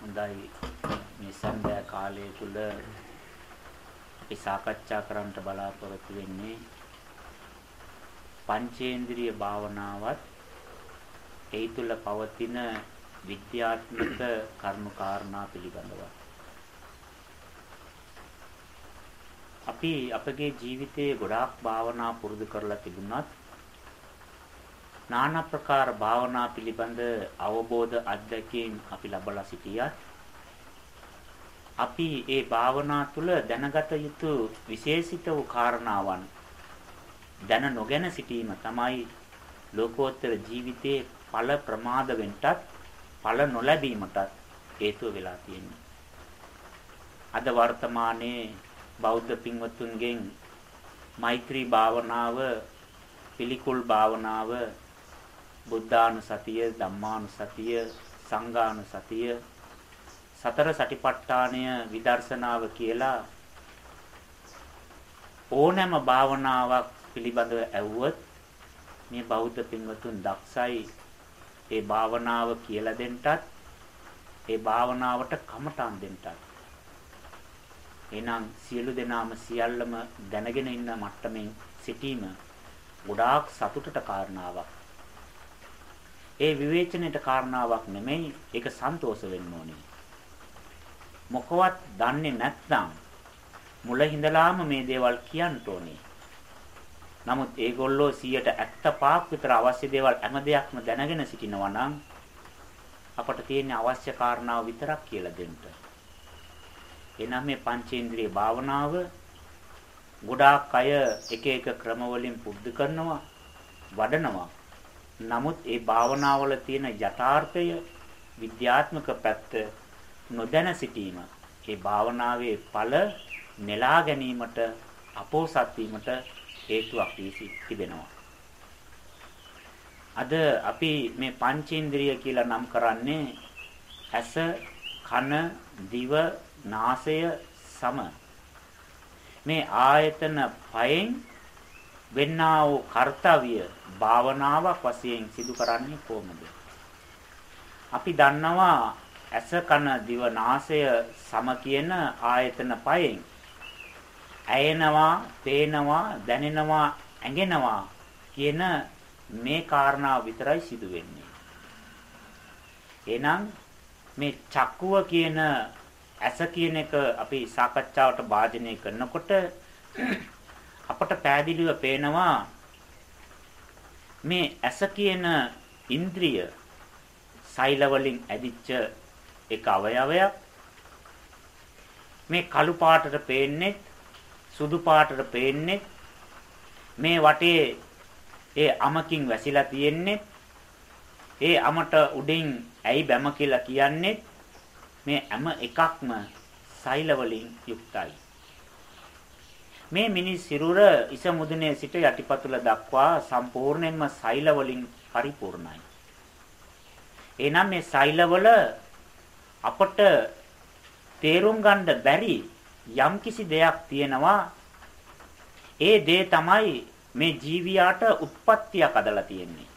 හොඳයි. මේ සඳහා කාලය තුල අපි සාකච්ඡා කරන්නට බලාපොරොත්තු වෙන්නේ පංචේන්ද්‍රිය භාවනාවත් ඒ තුල පවතින විද්‍යාත්මක කර්ම කාරණා පිළිබඳව. අපි අපගේ ජීවිතයේ ගොඩාක් භාවනා පුරුදු කරලා තිබුණත් নানা ප්‍රකාර භාවනා පිළිබඳ අවබෝධ අත්දැකීම් අපි ලබලා සිටියත් අපි ඒ භාවනා තුළ දැනගත යුතු විශේෂිත වූ කාරණාවන් දැන නොගෙන සිටීම තමයි ලෝකෝත්තර ජීවිතයේ ඵල ප්‍රමාද වෙන්නටත් ඵල නොලැබීමටත් හේතුව වෙලා තියෙන්නේ. අද වර්තමානයේ බෞද්ධ පින්වත්තුන්ගෙන් මෛත්‍රී භාවනාව පිළිකුල් භාවනාව බුද්ධානුසතිය ධම්මානුසතිය සංඝානුසතිය සතර සටිපට්ඨානය විදර්ශනාව කියලා ඕනෑම භාවනාවක් පිළිබඳව ඇහුවොත් මේ බෞද්ධ පින්වතුන් දක්ෂයි ඒ භාවනාව කියලා දෙන්නටත් ඒ භාවනාවට කමටන් දෙන්නටත් එහෙනම් සියලු දෙනාම සියල්ලම දැනගෙන ඉන්න මට්ටමින් සිටීම ගොඩාක් සතුටට කාරණාවක්. ඒ විවේචනයට කාරණාවක් නෙමෙයි ඒක සන්තෝෂ වෙන්න ඕනේ. මොකවත් දන්නේ නැත්නම් මුල හිඳලාම මේ දේවල් කියන්න ඕනේ. නමුත් ඒගොල්ලෝ 175ක් විතර අවශ්‍ය දේවල් හැම දෙයක්ම දැනගෙන සිටිනවා නම් අපට තියෙන අවශ්‍ය කාරණාව විතරක් කියලා දෙන්න. එනම් මේ පංචේන්ද්‍රිය භාවනාව ගොඩාක් අය එක එක ක්‍රම වලින් පුරුදු කරනවා වඩනවා. නමුත් ඒ භාවනාවල තියෙන යථාර්ථය විද්‍යාත්මක පැත්ත නොදැන සිටීම ඒ භාවනාවේ ඵල නෙලා ගැනීමට අපෝසත් වීමට හේතුවක් වී තිබෙනවා. අද අපි මේ පංචේන්ද්‍රිය කියලා නම් කරන්නේ ඇස, කන, දිව, නාසය, සම මේ ආයතන පහෙන් වෙන්නා වූ කාර්යය භාවනාවක් වශයෙන් සිදු කරන්නේ කොහොමද? අපි දන්නවා ඇස කන දිව නාසය සම කියන ආයතන පහෙන් ඇයෙනවා, පේනවා, දැනෙනවා, ඇඟෙනවා කියන මේ කාරණා විතරයි සිදු වෙන්නේ. එහෙනම් මේ චක්කුව කියන ඇස කියන එක අපි සාකච්ඡාවට භාජනය කරනකොට අපට පෑදිලිව පේනවා මේ ඇස කියන ඉන්ද්‍රිය සෛල වලින් ඇදිච්ච එක අවයවයක් මේ කළු පාටට පේන්නේ සුදු පාටට පේන්නේ මේ වටේ ඒ අමකින් වැසිලා තියෙන්නේ ඒ අමට උඩින් ඇයි බැම කියලා කියන්නේ මේ හැම එකක්ම සෛල වලින් යුක්තයි. මේ මිනිස් සිරුර ඉස මුදුනේ සිට යටිපතුල දක්වා සම්පූර්ණයෙන්ම සෛල වලින් පරිපූර්ණයි. එහෙනම් මේ සෛලවල අපට තේරුම් ගන්න බැරි යම්කිසි දෙයක් තියෙනවා. ඒ දේ තමයි මේ ජීවියාට උත්පත්තියක් අදලා තියෙන්නේ.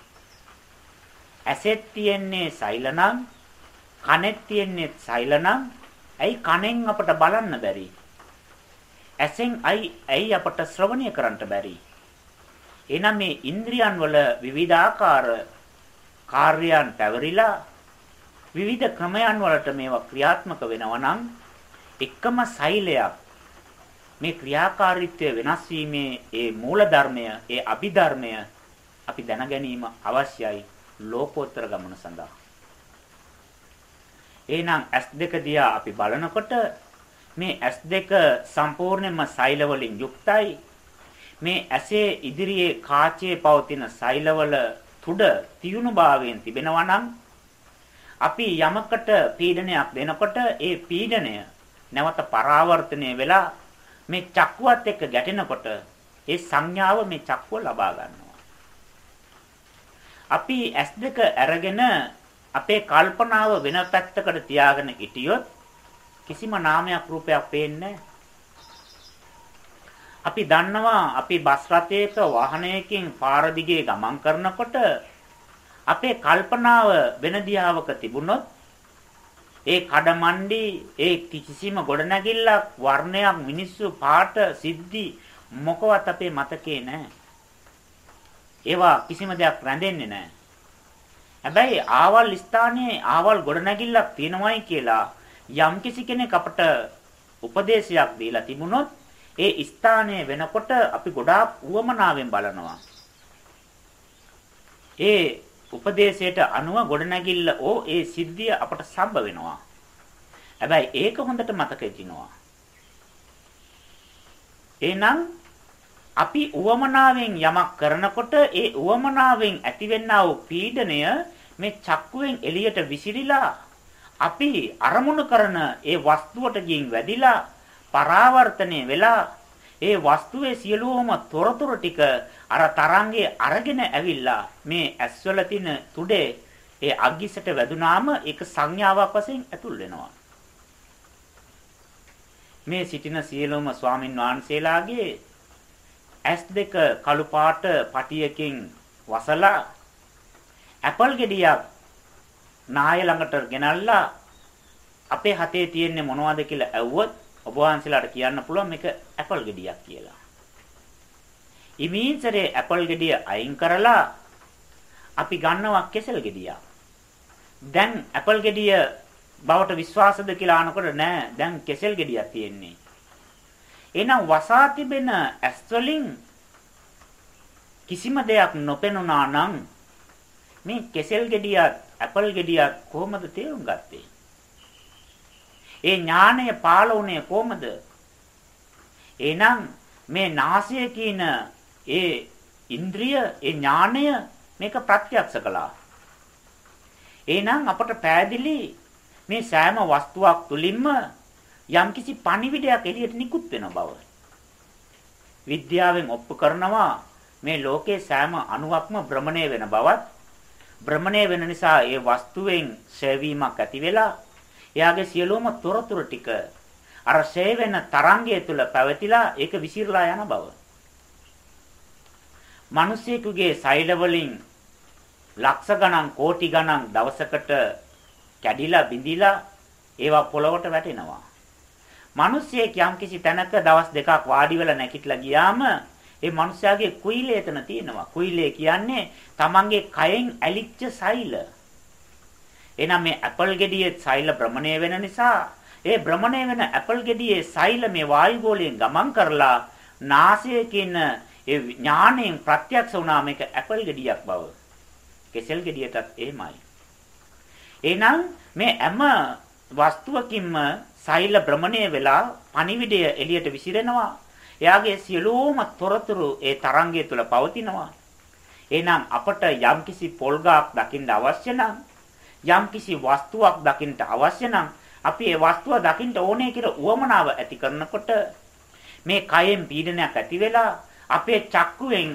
ඇසෙත් තියෙන්නේ සෛල නම් කනෙත් තියෙන්නේ සෛල නම් ඇයි කනෙන් අපට බලන්න බැරි? ඇසෙන් ඇයි ඇයි අපට ශ්‍රවණය කරන්න බැරි? එහෙනම් මේ ඉන්ද්‍රියන් වල විවිධාකාර කාර්යයන් පැවරිලා විවිධ ක්‍රමයන් වලට මේවා ක්‍රියාත්මක වෙනවා නම් එකම සෛලයක් මේ ක්‍රියාකාරීත්වය වෙනස් වීමේ ඒ මූල ධර්මය ඒ අභිධර්මය අපි දැන ගැනීම අවශ්‍යයි ලෝකෝත්තර ගමන සඳහා එහෙනම් S2 දිහා අපි බලනකොට මේ S2 සම්පූර්ණයෙන්ම සෛල වලින් යුක්තයි. මේ ඇසේ ඉදිරියේ කාචයේ පවතින සෛලවල තුඩ තියුණු භාවයෙන් තිබෙනවා නම් අපි යමකට පීඩනයක් දෙනකොට ඒ පීඩනය නැවත පරාවර්තනය වෙලා මේ චක්කුවත් එක්ක ගැටෙනකොට ඒ සංඥාව මේ චක්කුව ලබා ගන්නවා. අපි S2 අරගෙන අපේ කල්පනාව වෙන පැත්තකට තියාගෙන හිටියොත් කිසිම නාමයක් රූපයක් පේන්නේ අපි දන්නවා අපි බස් රථයක වාහනයකින් පාර දිගේ ගමන් කරනකොට අපේ කල්පනාව වෙන දිහාවක තිබුණොත් ඒ කඩමණ්ඩි ඒ කිසිම ගොඩනැගිල්ලක් වර්ණයක් මිනිස්සු පාට සිද්ධි මොකවත් අපේ මතකේ නැහැ. ඒවා කිසිම දෙයක් රැඳෙන්නේ නැහැ. හැබැයි ආවල් ස්ථානයේ ආවල් ගොඩනැගිල්ලක් තියෙනවයි කියලා යම්කිසි කෙනෙක් අපට උපදේශයක් දීලා තිබුණොත් ඒ ස්ථානය වෙනකොට අපි ගොඩාක් උවමනාවෙන් බලනවා. ඒ උපදේශයට අනුව ගොඩනැගිල්ල ඕ ඒ සිද්ධිය අපට සම්බ වෙනවා. හැබැයි ඒක හොඳට මතක තිනවා. එහෙනම් අපි උවමනාවෙන් යමක් කරනකොට ඒ උවමනාවෙන් ඇතිවෙනා වූ පීඩණය මේ චක්කුවෙන් එළියට විසිරිලා අපි අරමුණු කරන ඒ වස්තුවට ගින් වැදිලා පරාවර්තනය වෙලා ඒ වස්තුවේ සියලුම තොරතුරු ටික අර තරංගේ අරගෙන ඇවිල්ලා මේ ඇස්වල තියෙන තුඩේ ඒ අග්ගිසට වැදුනාම ඒක සංඥාවක් වශයෙන් ඇතුල් වෙනවා. මේ සිටින සියලුම ස්වාමින් වහන්සේලාගේ ඇස් දෙක කළු පාට පටියකින් වසලා ඇපල් ගෙඩියක් නාය ළඟට ගෙනල්ලා අපේ හතේ තියෙන්නේ මොනවද කියලා ඇහුවොත් ඔබ වහන්සේලාට කියන්න පුළුවන් මේක ඇපල් ගෙඩියක් කියලා. ඉමීන්සරේ ඇපල් ගෙඩිය අයින් කරලා අපි ගන්නවා කෙසෙල් ගෙඩියක්. දැන් ඇපල් ගෙඩිය බවට විශ්වාසද කියලා අහනකොට නෑ දැන් කෙසෙල් ගෙඩියක් තියෙන්නේ. එහෙනම් වසා තිබෙන ඇස් වලින් කිසිම දෙයක් නොපෙනුනා නම් මේ කෙසෙල් ගෙඩියත් ඇපල් ගෙඩියත් කොහොමද තේරුම් ගත්තේ? ඒ ඥාණය පාළුනේ කොහමද? එහෙනම් මේ නාසය කියන ඒ ඉන්ද්‍රිය ඒ ඥාණය මේක ප්‍රත්‍යක්ෂ කළා. එහෙනම් අපට පෑදිලි මේ සෑම වස්තුවක් තුලින්ම යම්කිසි පණිවිඩයක් එළියට නිකුත් වෙන බව. විද්‍යාවෙන් ඔප්පු කරනවා මේ ලෝකේ සෑම අණුවක්ම භ්‍රමණය වෙන බවත් භ්‍රමණය වෙන නිසා ඒ වස්තුවෙන් ශේවීමක් ඇති වෙලා එයාගේ සියලුම තොරතුරු ටික අර ෂේ වෙන තරංගය තුල පැවතිලා ඒක විසිරලා යන බව. මිනිසෙකුගේ සෛල වලින් ලක්ෂ ගණන් කෝටි ගණන් දවසකට කැඩිලා බිඳිලා ඒවා පොළවට වැටෙනවා. මිනිස්සෙක් යම්කිසි තැනක දවස් දෙකක් වාඩි වෙලා නැගිටලා ගියාම ඒ මිනිස්යාගේ කුයිලේ එතන තියෙනවා. කුයිලේ කියන්නේ Tamange කයෙන් ඇලිච්ච සෛල. එහෙනම් මේ ඇපල් ගෙඩියේ සෛල භ්‍රමණය වෙන නිසා ඒ භ්‍රමණය වෙන ඇපල් ගෙඩියේ සෛල මේ වායුගෝලයෙන් ගමන් කරලා නාසයේ කියන ඒ ඥාණයෙන් ප්‍රත්‍යක්ෂ වුණා මේක ඇපල් ගෙඩියක් බව. කෙසෙල් ගෙඩියටත් එහෙමයි. එහෙනම් මේ හැම වස්තුවකින්ම සෛල භ්‍රමණය වෙලා පණිවිඩය එළියට විසිරෙනවා. එයාගේ සියලුම තොරතුරු ඒ තරංගය තුල පවතිනවා. එහෙනම් අපට යම්කිසි පොල්ගාක් දකින්න අවශ්‍ය නම් යම්කිසි වස්තුවක් දකින්න අවශ්‍ය නම් අපි ඒ වස්තුව දකින්න ඕනේ කියලා උවමනාව ඇති කරනකොට මේ කයෙන් පීඩනයක් ඇති වෙලා අපේ චක්කුවෙන්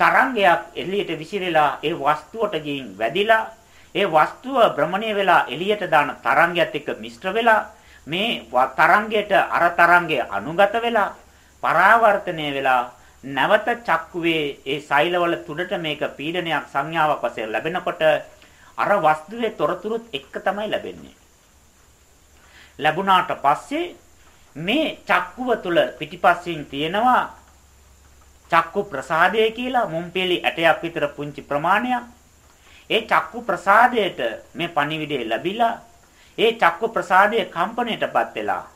තරංගයක් එළියට විසිරලා ඒ වස්තුවට ගින් වැදිලා ඒ වස්තුව භ්‍රමණය වෙලා එළියට දාන තරංගයත් එක්ක මිශ්‍ර වෙලා මේ තරංගයට අර තරංගය අනුගත වෙලා පරාවර්තනය වෙලා නැවත චක්කුවේ ඒ සෛලවල තුඩට මේක පීඩනයක් සංඥාවක් වශයෙන් ලැබෙනකොට අර වස්තුවේ තොරතුරුත් එක්ක තමයි ලැබෙන්නේ. ලැබුණාට පස්සේ මේ චක්කුව තුල පිටිපස්සෙන් තියෙනවා චක්කු ප්‍රසාදය කියලා මුම්පෙලි ඇටයක් විතර පුංචි ප්‍රමාණයක්. ඒ චක්කු ප්‍රසාදයට මේ පණිවිඩය ලැබිලා ඒ චක්කු ප්‍රසාදයේ කම්පණයටපත් වෙලා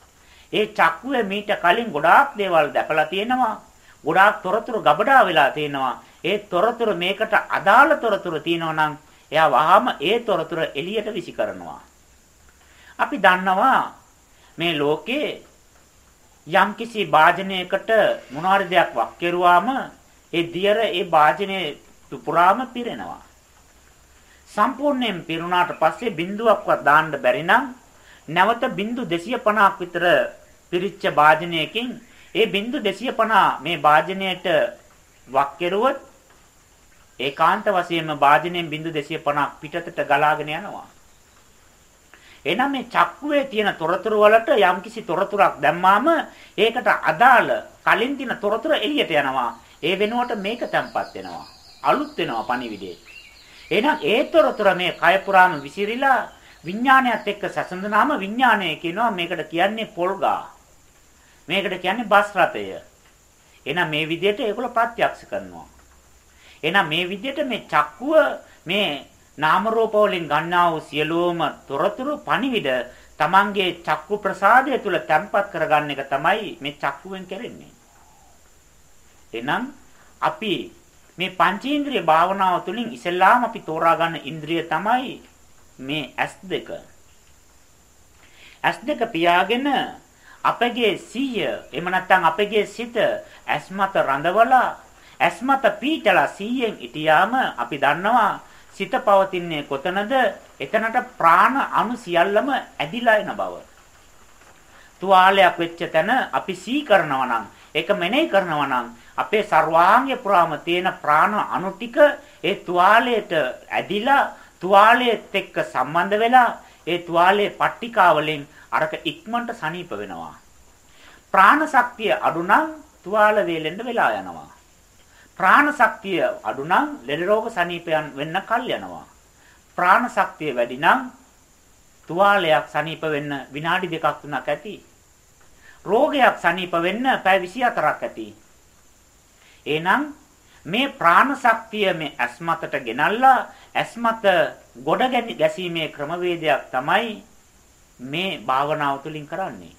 ඒ චක්කුවේ මීට කලින් ගොඩාක් දේවල් දැකලා තියෙනවා. ගොඩාක් තොරතුරු ගබඩා වෙලා තියෙනවා. ඒ තොරතුරු මේකට අදාළ තොරතුරු තියෙනවා නම් එයා වහාම ඒ තොරතුරු එළියට විසි කරනවා. අපි දන්නවා මේ ලෝකේ යම්කිසි වාජනයකට මොනවාරි දෙයක් වක් කෙරුවාම ඒ දියර ඒ වාජනේ පුරාම පිරෙනවා. සම්පූර්ණයෙන් පිරුණාට පස්සේ බිඳුවක්වත් දාන්න බැරි නම් නැවත බිඳු 250ක් විතර පිරිච්ච වාජනයකින් ඒ බිඳු 250 මේ වාජනයට වක් කෙරුවොත් ඒකාන්ත වශයෙන්ම වාජනයෙන් බිඳු 250ක් පිටතට ගලාගෙන යනවා. එහෙනම් මේ චක්කුවේ තියෙන තොරතුරු වලට යම්කිසි තොරතුරක් දැම්මාම ඒකට අදාළ කලින් තියෙන තොරතුර එළියට යනවා. ඒ වෙනුවට මේක තැම්පත් වෙනවා. අලුත් වෙනවා පණිවිඩේ. එහෙනම් ඒ තොරතුර මේ කය පුරාම විසිරිලා විඥානයත් එක්ක සසඳනාම විඥානය කියනවා මේකට කියන්නේ පොල්ගා. මේකට කියන්නේ බස් රථය. එහෙනම් මේ විදිහට ඒගොල්ලෝ ප්‍රත්‍යක්ෂ කරනවා. එහෙනම් මේ විදිහට මේ චක්කුව මේ නාම රූප වලින් ගන්නා වූ සියලුම තොරතුරු පණිවිඩ තමන්ගේ චක්කු ප්‍රසාදය තුල තැම්පත් කරගන්න එක තමයි මේ චක්කුවෙන් කරන්නේ. එහෙනම් අපි මේ පංචේන්ද්‍රිය භාවනාව තුළින් ඉස්සෙල්ලාම අපි තෝරා ගන්න ඉන්ද්‍රිය තමයි මේ S2. S2 පියාගෙන අපගේ සිහිය එහෙම නැත්නම් අපගේ සිත S මත රඳවලා S මත පීඨලා සිහියෙන් ඉතියාම අපි දන්නවා සිත පවතින්නේ කොතනද? එතනට ප්‍රාණ අණු සියල්ලම ඇදිලා එන බව. තුවාලයක් වෙච්ච තැන අපි සී කරනවා නම් ඒක මෙනෙහි කරනවා නම් අපේ සර්වාංගය පුරාම තියෙන ප්‍රාණ අණු ටික ඒ තුවාලයට ඇදිලා තුවාලයේත් එක්ක සම්බන්ධ වෙලා ඒ තුවාලයේ පට්ටිකා වලින් අරක ඉක්මනට සනීප වෙනවා. ප්‍රාණ ශක්තිය අඩු නම් තුවාල වේලෙන්න වෙලා යනවා. ප්‍රාණ ශක්තිය අඩු නම් ලෙඩ රෝග සනීපයන් වෙන්න කල් යනවා. ප්‍රාණ ශක්තිය වැඩි නම් තුවාලයක් සනීප වෙන්න විනාඩි දෙකක් තුනක් ඇති. රෝගයක් සනීප වෙන්න පැය 24ක් ඇති. එහෙනම් මේ ප්‍රාණ ශක්තිය මේ ඇස්මතට ගෙනල්ලා ඇස්මත ගොඩ ගැසීමේ ක්‍රමවේදයක් තමයි මේ භාවනාව තුළින් කරන්නේ.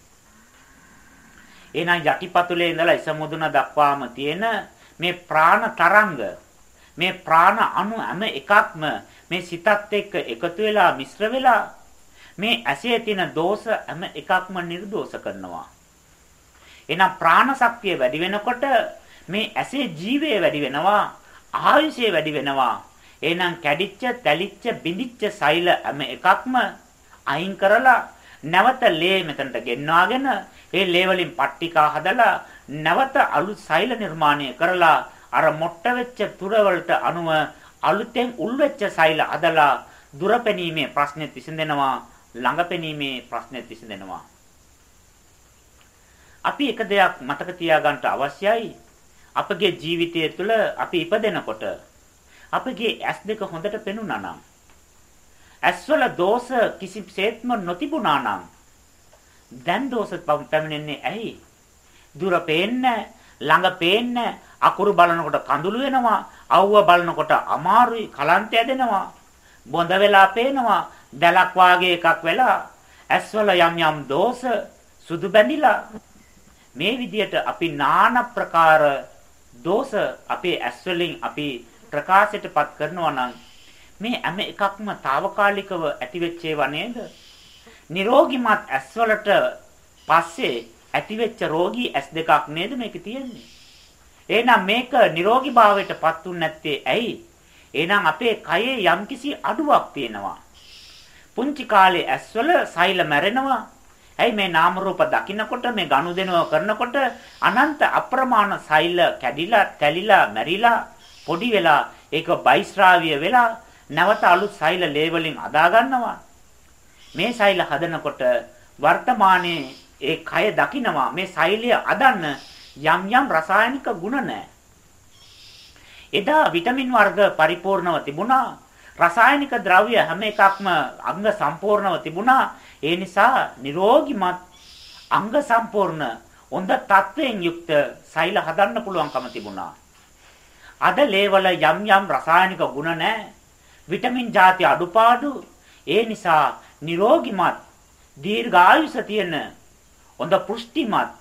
එහෙනම් යටිපතුලේ ඉඳලා ඉස මුදුන දක්වාම තියෙන මේ ප්‍රාණ තරංග මේ ප්‍රාණ අණු හැම එකක්ම මේ සිතත් එක්ක එකතු වෙලා මිශ්‍ර වෙලා මේ ඇසේ තියෙන දෝෂ හැම එකක්ම නිර්දෝෂ කරනවා. එහෙනම් ප්‍රාණ ශක්තිය වැඩි වෙනකොට මේ ඇසේ ජීවය වැඩි වෙනවා ආයුෂය වැඩි වෙනවා එහෙනම් කැඩිච්ච තැලිච්ච බිඳිච්ච සෛල හැම එකක්ම අයින් කරලා නැවත ලේ මෙතනට ගෙන්වාගෙන ඒ ලේ වලින් පට්ටිකා හදලා නැවත අලුත් සෛල නිර්මාණය කරලා අර මොට්ට වෙච්ච තුර වලට අනුව අලුතෙන් උල් වෙච්ච සෛල හදලා දුර පෙනීමේ ප්‍රශ්නෙත් විසඳෙනවා ළඟ පෙනීමේ ප්‍රශ්නෙත් විසඳෙනවා. අපි එක දෙයක් මතක තියාගන්න අවශ්‍යයි. අපගේ ජීවිතය තුළ අපි ඉපදෙනකොට අපගේ ඇස් දෙක හොඳට පෙනුණා නම් ඇස්වල දෝෂ කිසිසේත්ම නොතිබුණා නම් දැන් දෝෂ පැමිණෙන්නේ ඇයි? දුර පේන්නේ ළඟ පේන්නේ අකුරු බලනකොට කඳුළු වෙනවා අවුව බලනකොට අමාරුයි කලන්ත ඇදෙනවා බොඳ වෙලා පේනවා දැලක් වාගේ එකක් වෙලා ඇස්වල යම් යම් දෝෂ සුදු බැඳිලා මේ විදිහට අපි নানা ප්‍රකාර දෝෂ අපේ ඇස් වලින් අපි ප්‍රකාශයටපත් කරනවා නම් මේ හැම එකක්ම తాවකාලිකව ඇතිවෙච්ච ඒවා නේද? නිරෝගිමත් ඇස් වලට පස්සේ ඇතිවෙච්ච රෝගී ඇස් දෙකක් නේද මේක තියෙන්නේ? එහෙනම් මේක නිරෝගී භාවයටපත් උන්නේ නැත්තේ ඇයි? එහෙනම් අපේ කයේ යම්කිසි අඩුවක් තියෙනවා. පුංචි කාලේ ඇස්වල සෛල මැරෙනවා. ඇයි මේ නාම රූප දකින්නකොට මේ ගනුදෙනුව කරනකොට අනන්ත අප්‍රමාණ සෛල කැඩිලා, තැලිලා, මැරිලා, පොඩි වෙලා ඒක බයිස්රාවිය වෙලා නැවත අලුත් සෛල ලේවලින් අදා ගන්නවා. මේ සෛල හදනකොට වර්තමානයේ ඒ කය දකිනවා මේ සෛලය අදන්න යම් යම් රසායනික ගුණ නැහැ. එදා විටමින් වර්ග පරිපූර්ණව තිබුණා. රසායනික ද්‍රව්‍ය හැම එකක්ම අංග සම්පූර්ණව තිබුණා. ඒ නිසා නිරෝගිමත් අංග සම්පූර්ණ හොඳ තත්වයෙන් යුක්ත සෛල හදන්න පුළුවන්කම තිබුණා. අද ලේවල යම් යම් රසායනික ගුණ නැහැ. විටමින් ಜಾති අඩුපාඩු ඒ නිසා නිරෝගිමත් දීර්ඝායුෂ තියෙන හොඳ පුෂ්ටිමත්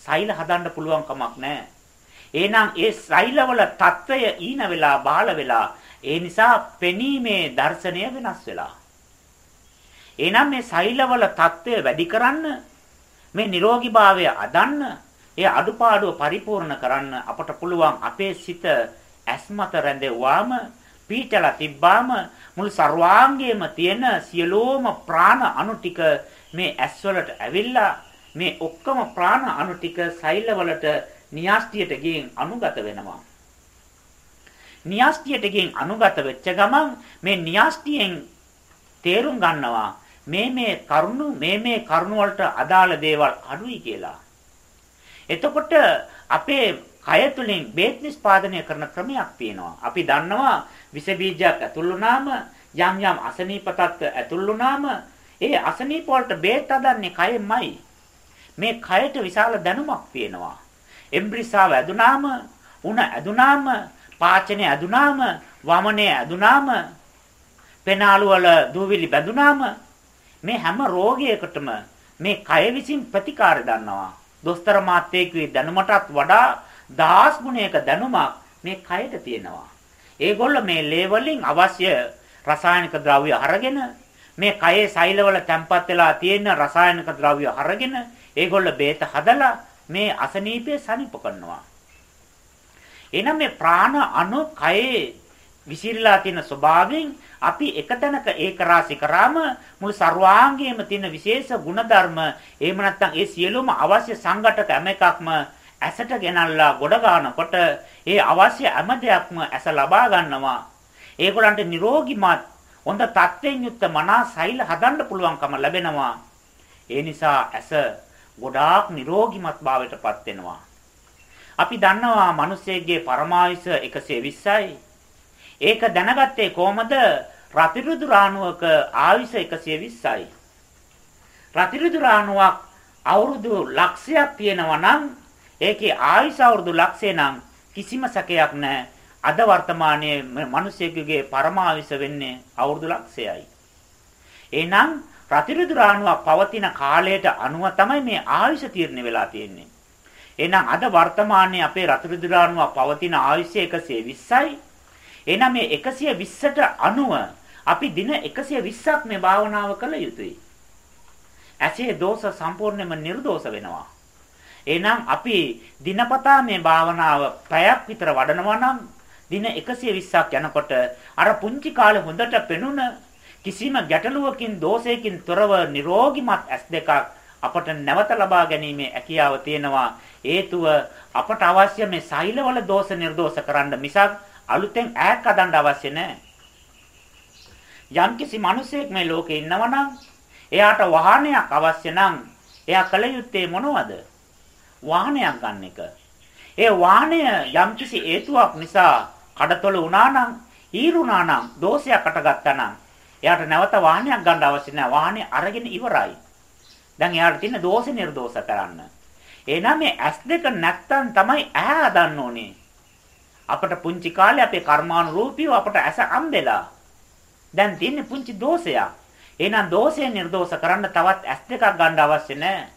සෛල හදන්න පුළුවන් කමක් නැහැ. එහෙනම් ඒ සෛලවල తত্ত্বය ඊන වෙලා බාල වෙලා ඒ නිසා පෙනීමේ දර්ශනය වෙනස් වෙලා. එහෙනම් මේ සෛලවල తত্ত্বය වැඩි කරන්න මේ නිරෝගීභාවය අදන්න ඒ අඩුපාඩුව පරිපූර්ණ කරන්න අපට පුළුවන් අපේ සිත ඇස්මත රැඳෙව්වාම පීඨලා තිබ්බාම මුළු ਸਰවාංගයේම තියෙන සියලෝම ප්‍රාණ අණු ටික මේ ඇස්වලට ඇවිල්ලා මේ ඔක්කොම ප්‍රාණ අණු ටික සෛලවලට න්‍යාස්තියට ගින් අනුගත වෙනවා. න්‍යාස්තියට ගින් අනුගත වෙච්ච ගමන් මේ න්‍යාස්තියෙන් තේරුම් ගන්නවා මේ මේ කරුණු මේ මේ කරුණු වලට අදාළ දේවල් අඩුයි කියලා. එතකොට අපේ කය තුලින් බේත් නිස්පාදනය කරන ක්‍රමයක් තියෙනවා. අපි දන්නවා විස බීජයක් ඇතුල් වුණාම යම් යම් අසනීප තත්ත්ව ඇතුල් වුණාම ඒ අසනීප වලට බේත් හදන්නේ කයෙන්මයි. මේ කයට විශාල දැනුමක් තියෙනවා. එම්බ්‍රිසාව ඇදුනාම, උණ ඇදුනාම, පාචනේ ඇදුනාම, වමනේ ඇදුනාම, පෙනාලු වල දූවිලි බැඳුනාම මේ හැම රෝගයකටම මේ කය විසින් ප්‍රතිකාර දන්නවා. දොස්තර මාත්‍යෙකුගේ දැනුමටත් වඩා දහස් ගුණයක දැනුමක් මේ කයට තියෙනවා. ඒගොල්ල මේ ලේවලින් අවශ්‍ය රසායනික ද්‍රව්‍ය අරගෙන මේ කයේ සෛලවල තැම්පත් වෙලා තියෙන රසායනික ද්‍රව්‍ය අරගෙන ඒගොල්ල බේත හදලා මේ අසනීපය සනීප කරනවා. එහෙනම් මේ ප්‍රාණ අණු කයේ විසිරලා තියෙන ස්වභාවයෙන් අපි එක තැනක ඒක රාශි කරාම මුළු ਸਰවාංගයේම තියෙන විශේෂ ಗುಣධර්ම එහෙම නැත්නම් ඒ සියලුම අවශ්‍ය සංඝටක හැම එකක්ම ඇසට ගෙනල්ලා ගොඩ ගන්නකොට ඒ අවශ්‍ය හැම දෙයක්ම ඇස ලබා ගන්නවා. ඒගොල්ලන්ට නිරෝගිමත් හොඳ තත්ත්වයෙන් යුක්ත මනා සෛල හදන්න පුළුවන්කම ලැබෙනවා. ඒ නිසා ඇස ගොඩාක් නිරෝගිමත් භාවයටපත් වෙනවා. අපි දන්නවා මිනිස්සෙගේ පරමායුෂ 120යි. ඒක දැනගත්තේ කොහමද? රතිරුදු රාණුවක ආයුෂ 120යි. රතිරුදු රාණුවක් අවුරුදු ලක්ෂයක් තියෙනවා නම් ඒකේ ආයුෂ අවුරුදු ලක්ෂය නම් කිසිම සැකයක් නැහැ. අද වර්තමානයේ මිනිසෙකුගේ පරමාවිස වෙන්නේ අවුරුදු ලක්ෂයයි. එහෙනම් ප්‍රතිරුදු රාණුවක් පවතින කාලයට අනුව තමයි මේ ආයුෂ තීරණය වෙලා තියෙන්නේ. එහෙනම් අද වර්තමානයේ අපේ රතිරුදු රාණුවක් පවතින ආයුෂය 120යි. එහෙනම් මේ 120ට අනුව අපි දින 120ක් මේ භාවනාව කළ යුතුයි. ඇසේ දෝෂ සම්පූර්ණයෙන්ම නිර්දෝෂ වෙනවා. එහෙනම් අපි දිනපතා මේ භාවනාව පැයක් විතර වඩනවා නම් දින 120ක් යනකොට අර පුංචි කාලේ හොඳට පෙනුන කිසිම ගැටලුවකින් දෝෂයකින් තොරව නිරෝගිමත් ඇස් දෙකක් අපට නැවත ලබා ගැනීමේ හැකියාව තියෙනවා. හේතුව අපට අවශ්‍ය මේ සෛලවල දෝෂ නිර්දෝෂ කරන්න මිසක් අලුතෙන් ඈක් හදන්න අවශ්‍ය නැහැ යම්කිසි මිනිසෙක් මේ ලෝකේ ඉන්නවනම් එයාට වාහනයක් අවශ්‍ය නම් එයා කල යුත්තේ මොනවද? වාහනයක් ගන්න එක ඒ වාහනය යම්කිසි හේතුවක් නිසා කඩතොල වුණා නම්, ඊරුණා නම්, දෝෂයක් අටගත්තා නම්, එයාට නැවත වාහනයක් ගන්න අවශ්‍ය නැහැ. වාහනේ අරගෙන ඉවරයි. දැන් එයාට තියෙන දෝෂ නිර්දෝෂ කරන්න. එහෙනම් මේ S2 නැත්තම් තමයි ඇහැ හදන්න ඕනේ. අපට පුංචි කාලේ අපේ කර්මානුරූපීව අපට ඇස අම්බෙලා. දැන් තියෙන්නේ පුංචි දෝෂයක්. එහෙනම් දෝෂය නිර්දෝෂ කරන්න තවත් S2ක් ගන්න අවශ්‍ය නැහැ.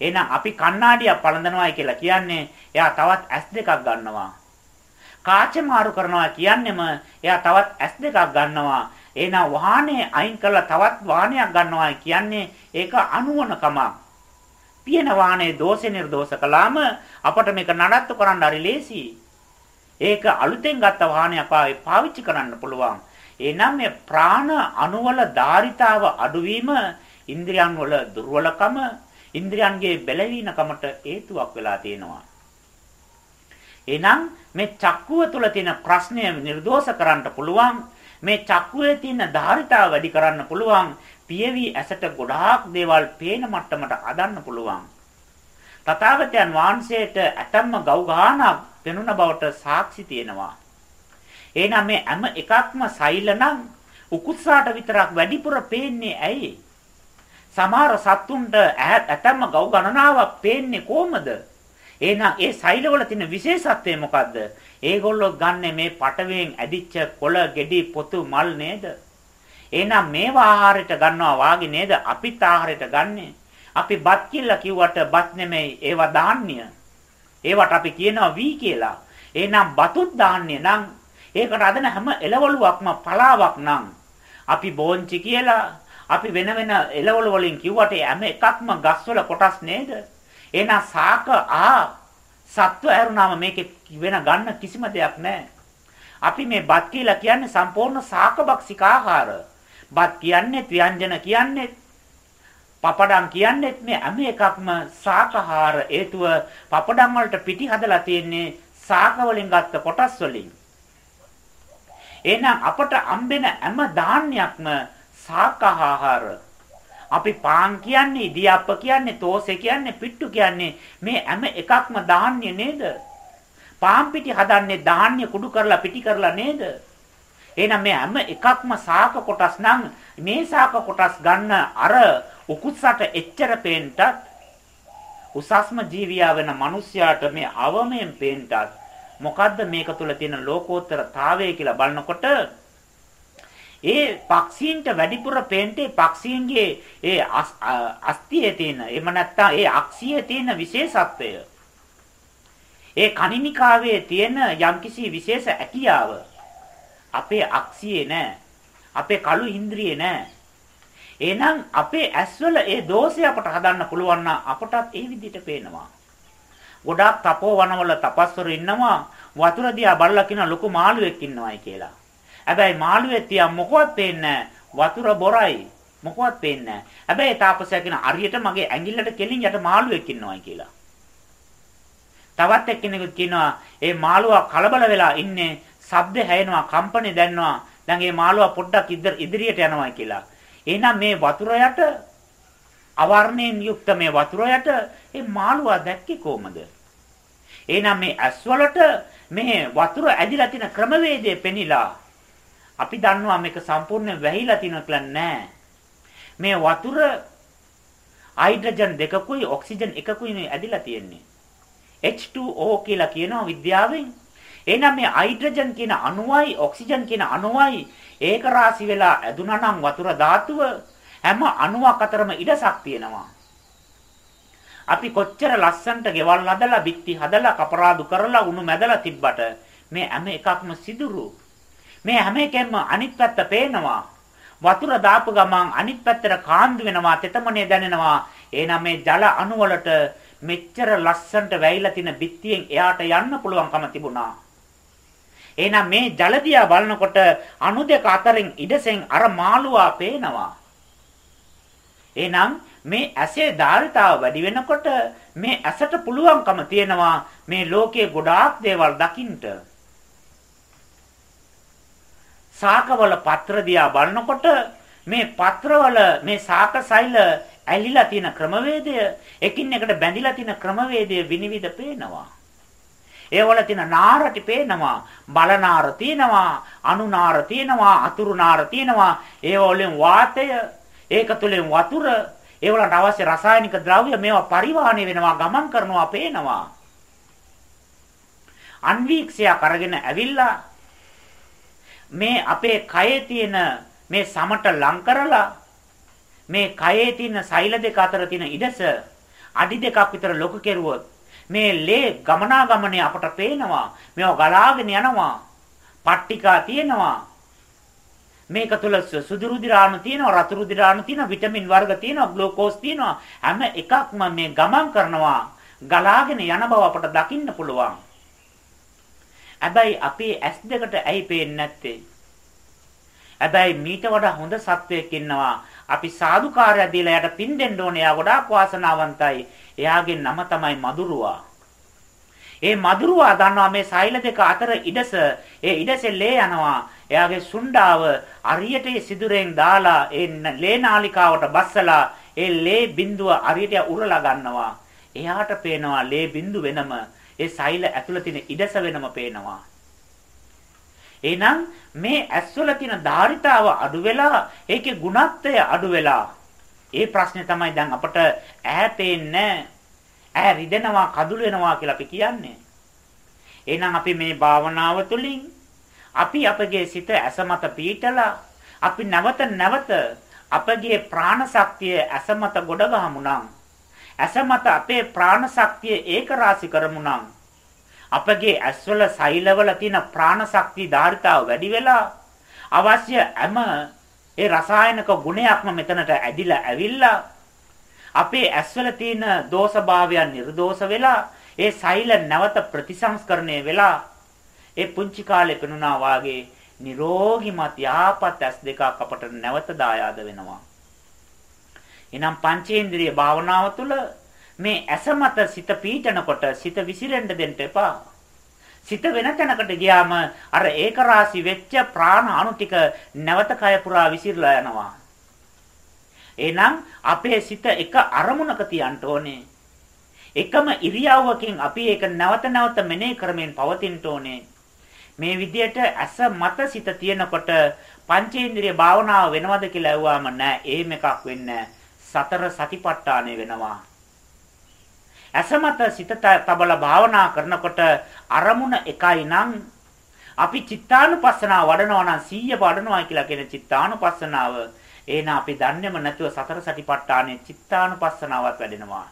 එහෙනම් අපි කණ්ණාඩියක් පළඳනවායි කියලා කියන්නේ එයා තවත් S2ක් ගන්නවා. කාච මාරු කරනවා කියන්නෙම එයා තවත් S2ක් ගන්නවා. එහෙනම් වාහනේ අයින් කරලා තවත් වාහනයක් ගන්නවා කියන්නේ ඒක අනුවණකමක්. පියන වාහනේ දෝෂ නිර්දෝෂ කළාම අපට මේක නඩත්තු කරන්න හරි ලේසි. ඒක අලුතෙන් ගත්ත වාහනයක් පාවිච්චි කරන්න පුළුවන්. එනම් මේ ප්‍රාණ අණුවල ධාරිතාව අඩුවීම ඉන්ද්‍රියන් වල දුර්වලකම ඉන්ද්‍රියන්ගේ බැලවීනකමට හේතුවක් වෙලා තියෙනවා. එහෙනම් මේ චක්කුව තුළ තියෙන ප්‍රශ්නය නිර්දෝෂ කරන්න පුළුවන්. මේ චක්කුවේ තියෙන ධාරිතාව වැඩි කරන්න පුළුවන්. පියවි ඇසට ගොඩාක් දේවල් පේන මට්ටමට අදන්න පුළුවන්. තථාගතයන් වහන්සේට ඇතම්ම ගව් ගානක් පෙනුන බවට සාක්ෂි තියෙනවා. එහෙනම් මේ හැම එකක්ම සෛල නම් උකුස්සාට විතරක් වැඩිපුර පේන්නේ ඇයි? සමහර සත්තුන්ට ඇතම්ම ගව් ගණනාවක් පේන්නේ කොහමද? එහෙනම් ඒ සෛලවල තියෙන විශේෂත්වය මොකද්ද? ඒගොල්ලෝ ගන්නෙ මේ පටවෙන් ඇදිච්ච කොළ, ගෙඩි, පොතු, මල් නේද? එහෙනම් මේවා ආහාරයට ගන්නවා වාගේ නේද? අපිත් ආහාරයට ගන්නෙ. අපි බත් කියලා කිව්වට බත් නෙමෙයි ඒවා ධාන්‍ය. ඒවට අපි කියනවා වී කියලා. එහෙනම් බතුත් ධාන්‍ය නම් ඒකට අදන හැම එළවලුවක්ම පලාවක් නම් අපි බෝංචි කියලා අපි වෙන වෙන එළවලු වලින් කිව්වට හැම එකක්ම ගස්වල කොටස් නේද? එහෙනම් සාක ආ සත්ව ඇරුණාම මේකේ වෙන ගන්න කිසිම දෙයක් නැහැ. අපි මේ බත් කියලා කියන්නේ සම්පූර්ණ සාකබක්සික ආහාර. බත් කියන්නේ ව්‍යංජන කියන්නේ පපඩම් කියන්නේ මේ හැම එකක්ම සාකහාර හේතුව පපඩම් වලට පිටි හදලා තියෙන්නේ සාක වලින් ගත්ත කොටස් වලින්. එහෙනම් අපට හම්බෙන හැම ධාන්‍යයක්ම සාකහාර අපි පාන් කියන්නේ ඉදියාප්ප කියන්නේ තෝසේ කියන්නේ පිට්ටු කියන්නේ මේ හැම එකක්ම ධාන්‍ය නේද? පාන් පිටි හදන්නේ ධාන්‍ය කුඩු කරලා පිටි කරලා නේද? එහෙනම් මේ හැම එකක්ම සාක කොටස් නම් මේ සාක කොටස් ගන්න අර උකුස්සට එච්චර පේන්නත් උසස්ම ජීවියා වෙන මිනිස්යාට මේ අවමයෙන් පේන්නත් මොකද්ද මේක තුල තියෙන ලෝකෝත්තරතාවය කියලා බලනකොට ඒ පක්ෂීන්ට වැඩිපුර පේන්නේ පක්ෂීන්ගේ ඒ අස්තියේ තියෙන එහෙම නැත්නම් ඒ අක්ෂියේ තියෙන විශේෂත්වය. ඒ කණිනිකාවේ තියෙන යම්කිසි විශේෂ ඇකියාව අපේ අක්ෂියේ නැහැ. අපේ කළු ඉන්ද්‍රියේ නැහැ. එහෙනම් අපේ ඇස්වල ඒ දෝෂය අපට හදන්න පුළුවන් නම් අපටත් ඒ විදිහට පේනවා. ගොඩාක් තපෝවනවල තපස්වරු ඉන්නවා වතුර දිහා බලලා කියන ලොකු මාළුවෙක් ඉන්නවයි කියලා. හැබැයි මාළුවේ තියා මොකවත් පේන්නේ වතුර බොරයි. මොකවත් පේන්නේ හැබැයි තාපසයා කියන අරියට මගේ ඇඟිල්ලට කෙලින් යට මාළුවෙක් ඉන්නවයි කියලා. තවත් එක්කෙනෙකුත් කියනවා ඒ මාළුවා කලබල වෙලා ඉන්නේ ශබ්ද හැයෙනවා කම්පණේ දැනනවා දැන් මේ මාළුවා පොඩ්ඩක් ඉදිරියට යනවා කියලා. එහෙනම් මේ වතුර යට අවර්ණයෙන් යුක්ත මේ වතුර යට මේ මාළුවා දැක්කේ කොහමද? එහෙනම් මේ ඇස්වලට මේ වතුර ඇදිලා තියෙන ක්‍රමවේදය පෙනිලා අපි දන්නවා මේක සම්පූර්ණයෙන් වැහිලා තියෙනවා කියලා නෑ. මේ වතුර හයිඩ්‍රජන් දෙකකුයි ඔක්සිජන් එකකුයි ඇදිලා තියෙන්නේ. H2O කියලා කියනවා විද්‍යාවෙන්. එහෙනම් මේ හයිඩ්‍රජන් කියන අණුවයි ඔක්සිජන් කියන අණුවයි ඒක රාශි වෙලා ඇදුනා නම් වතුර ධාතුව හැම අණුවක් අතරම ඉඩසක් තියෙනවා. අපි කොච්චර ලස්සන්ට ගෙවල් හදලා බිත්ති හදලා කපරාදු කරලා උණු මැදලා තිබ්බට මේ හැම එකක්ම සිදුරු මේ හැම එකෙන්ම අනිත් පැත්ත පේනවා. වතුර දාපු ගමන් අනිත් පැත්තට කාන්දු වෙනවා, තෙතමනේ දැනෙනවා. එහෙනම් මේ ජල අණු වලට මෙච්චර ලස්සනට වැයිලා තියෙන බිත්තියෙන් එයාට යන්න පුළුවන්කම තිබුණා. එහෙනම් මේ ජල දිහා බලනකොට අණු දෙක අතරින් ඉඩසෙන් අර මාළුවා පේනවා. එහෙනම් මේ ඇසේ ධාරිතාව වැඩි වෙනකොට මේ ඇසට පුළුවන්කම තියෙනවා මේ ලෝකයේ ගොඩාක් දේවල් දකින්න. ශාකවල පත්‍ර දිහා බලනකොට මේ පත්‍රවල මේ ශාක සෛල ඇලිලා තියෙන ක්‍රමවේදය එකින් එකට බැඳිලා තියෙන ක්‍රමවේදය විනිවිද පේනවා. ඒවල තියෙන නාරටි පේනවා. බලනාර තියෙනවා, අනුනාර තියෙනවා, අතුරු නාර තියෙනවා. ඒ වලින් වාතය, ඒක තුළින් වතුර, ඒ වලට අවශ්‍ය රසායනික ද්‍රව්‍ය මේවා පරිවාහණය වෙනවා, ගමන් කරනවා පේනවා. අන්වීක්ෂයක් අරගෙන ඇවිල්ලා මේ අපේ කයේ තියෙන මේ සමට ලං කරලා මේ කයේ තියෙන සෛල දෙක අතර තියෙන ඉඩස අඩි දෙකක් විතර ලොකු කෙරුවොත් මේ ලේ ගමනාගමනේ අපට පේනවා මේව ගලාගෙන යනවා පට්ටිකා තියෙනවා. මේක තුල සුදු රුධිරාණු තියෙනවා රතු රුධිරාණු තියෙනවා විටමින් වර්ග තියෙනවා ග්ලූකෝස් තියෙනවා. හැම එකක්ම මේ ගමන් කරනවා ගලාගෙන යන බව අපට දකින්න පුළුවන්. හැබැයි අපේ ඇස් දෙකට ඇයි පේන්නේ නැත්තේ? හැබැයි මීට වඩා හොඳ සත්වයක් ඉන්නවා. අපි සාදුකාරය දීලා යට පින් දෙන්න ඕනේ. එයා ගොඩාක් වාසනාවන්තයි. එයාගේ නම තමයි මදුරුවා. ඒ මදුරුවා දන්නවා මේ සෛල දෙක අතර ඉඩස ඒ ඉඩසේ ලේ යනවා. එයාගේ සුණ්ඩාව අරියට සිදුරෙන් දාලා ඒ ලේ නාලිකාවට බස්සලා ඒ ලේ බිඳුව අරියට උරලා ගන්නවා. එයාට පේනවා ලේ බිඳු වෙනම ඒ සෛල ඇතුළේ තියෙන ඉඩස වෙනම පේනවා. එහෙනම් මේ ඇස්වල තියෙන ධාරිතාව අඩු වෙලා ඒකේ ගුණත්වය අඩු වෙලා ඒ ප්‍රශ්නේ තමයි දැන් අපට ඈ පේන්නේ ඈ රිදෙනවා කදුළු වෙනවා කියලා අපි කියන්නේ. එහෙනම් අපි මේ භාවනාව තුළින් අපි අපගේ සිත ඇස මත පීටලා අපි නැවත නැවත අපගේ ප්‍රාණ ශක්තිය ඇස මත ගොඩ ගහමු නම් ඇස මත අපේ ප්‍රාණ ශක්තිය ඒක රාශි කරමු නම් අපගේ ඇස්වල සෛලවල තියෙන ප්‍රාණ ශක්තිය ධාරිතාව වැඩි වෙලා අවශ්‍ය හැම ඒ රසායනික ගුණයක්ම මෙතනට ඇදිලා ඇවිල්ලා අපේ ඇස්වල තියෙන දෝෂභාවයන් නිර්දෝෂ වෙලා ඒ සෛල නැවත ප්‍රතිසංස්කරණය වෙලා ඒ පුංචි කාලේ පෙනුනා වාගේ නිරෝගිමත් යහපත් ඇස් දෙකක් අපට නැවත දායාද වෙනවා. එනම් පංචේන්ද්‍රිය භාවනාව තුළ මේ ඇස මත සිත පීඩනකොට සිත විසිරෙන්න දෙන්න එපා. සිත වෙන තැනකට ගියාම අර ඒක රාශි වෙච්ච ප්‍රාණ අණු ටික නැවත කය පුරා විසිරලා යනවා. එහෙනම් අපේ සිත එක අරමුණක තියන්න ඕනේ. එකම ඉරියව්වකින් අපි ඒක නැවත නැවත මෙනෙහි කරමින් පවතින්න ඕනේ. මේ විදියට ඇස මත සිත තියෙනකොට පංචේන්ද්‍රිය භාවනාව වෙනවද කියලා ඇහුවාම නෑ එහෙම එකක් වෙන්නේ සතර සතිපට්ඨානෙ වෙනවා. ඇස මත සිත තබලා භාවනා කරනකොට අරමුණ එකයි නම් අපි චිත්තානුපස්සනාව වඩනවා නම් සීය වඩනවා කියලා කියන චිත්තානුපස්සනාව. එහෙනම් අපි දන්නේම නැතුව සතර සතිපට්ඨානේ චිත්තානුපස්සනාවත් වැඩෙනවා.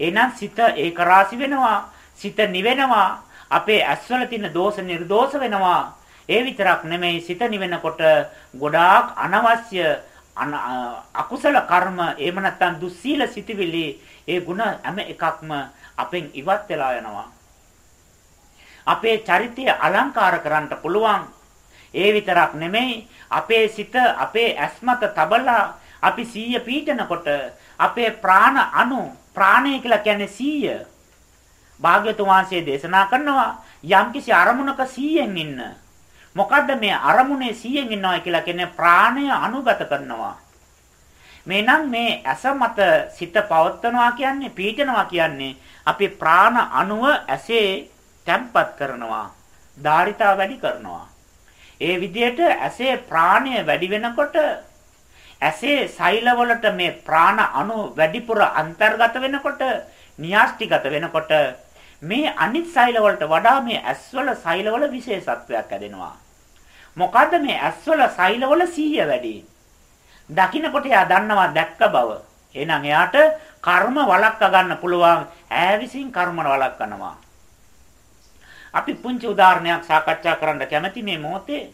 එහෙනම් සිත ඒක රාසි වෙනවා. සිත නිවෙනවා. අපේ ඇස්වල තියෙන දෝෂ නිර්දෝෂ වෙනවා. ඒ විතරක් නෙමෙයි සිත නිවෙනකොට ගොඩාක් අනවශ්‍ය අකුසල කර්ම එහෙම නැත්නම් දුස්සීල සිටිවිලි ඒ ಗುಣ හැම එකක්ම අපෙන් ඉවත් වෙලා යනවා. අපේ චරිතය අලංකාර කරන්න පුළුවන්. ඒ විතරක් නෙමෙයි අපේ සිත අපේ ඇස්මත තබලා අපි සීය පීඩනකොට අපේ ප්‍රාණ අණු ප්‍රාණය කියලා කියන්නේ සීය. භාග්‍යතුන් වහන්සේ දේශනා කරනවා යම්කිසි අරමුණක සීයෙන් ඉන්න. මොකද්ද මේ අරමුණේ සීයෙන් ඉන්නවා කියලා කියන්නේ ප්‍රාණය අනුගත කරනවා. මේනම් මේ ඇස මත සිත පවත්නවා කියන්නේ පීඩනවා කියන්නේ අපි ප්‍රාණ අණුව ඇසේ තැම්පත් කරනවා. ධාරිතා වැඩි කරනවා. ඒ විදිහට ඇසේ ප්‍රාණය වැඩි වෙනකොට ඇසේ සෛලවලට මේ ප්‍රාණ අණු වැඩිපුර අන්තර්ගත වෙනකොට න්‍යාස්ටිගත වෙනකොට මේ අනිත් සෛලවලට වඩා මේ ඇස්වල සෛලවල විශේෂත්වයක් ඇදෙනවා. මොකද්ද මේ ඇස්වල සෛලවල සීය වැඩි? දකින්නකොට එයා දන්නවා දැක්ක බව. එහෙනම් එයාට කර්ම වළක්වා ගන්න පුළුවන්. ඈ විසින් කර්ම වළක්වනවා. අපි පුංචි උදාහරණයක් සාකච්ඡා කරන්න කැමති මේ මොහොතේ.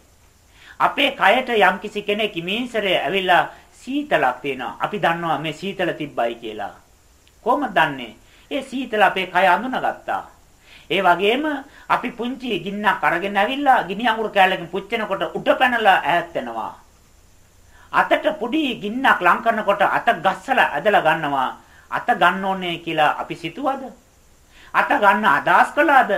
අපේ කයට යම්කිසි කෙනෙක් ඉමේසරේ ඇවිල්ලා සීතලක් තියෙනවා. අපි දන්නවා මේ සීතල තිබ්බයි කියලා. කොහොමද දන්නේ? ඒ සීතල අපේ කය අඳුනගත්තා. ඒ වගේම අපි පුංචි ගින්නක් අරගෙන ඇවිල්ලා ගිනි අඟුරු කෑල්ලකින් පුච්චනකොට උඩ පැනලා ඈත් වෙනවා. අතට පොඩි ගින්නක් ලං කරනකොට අත ගස්සලා ඇදලා ගන්නවා. අත ගන්න ඕනේ කියලා අපි සිතුවද? අත ගන්න අදහස් කළාද?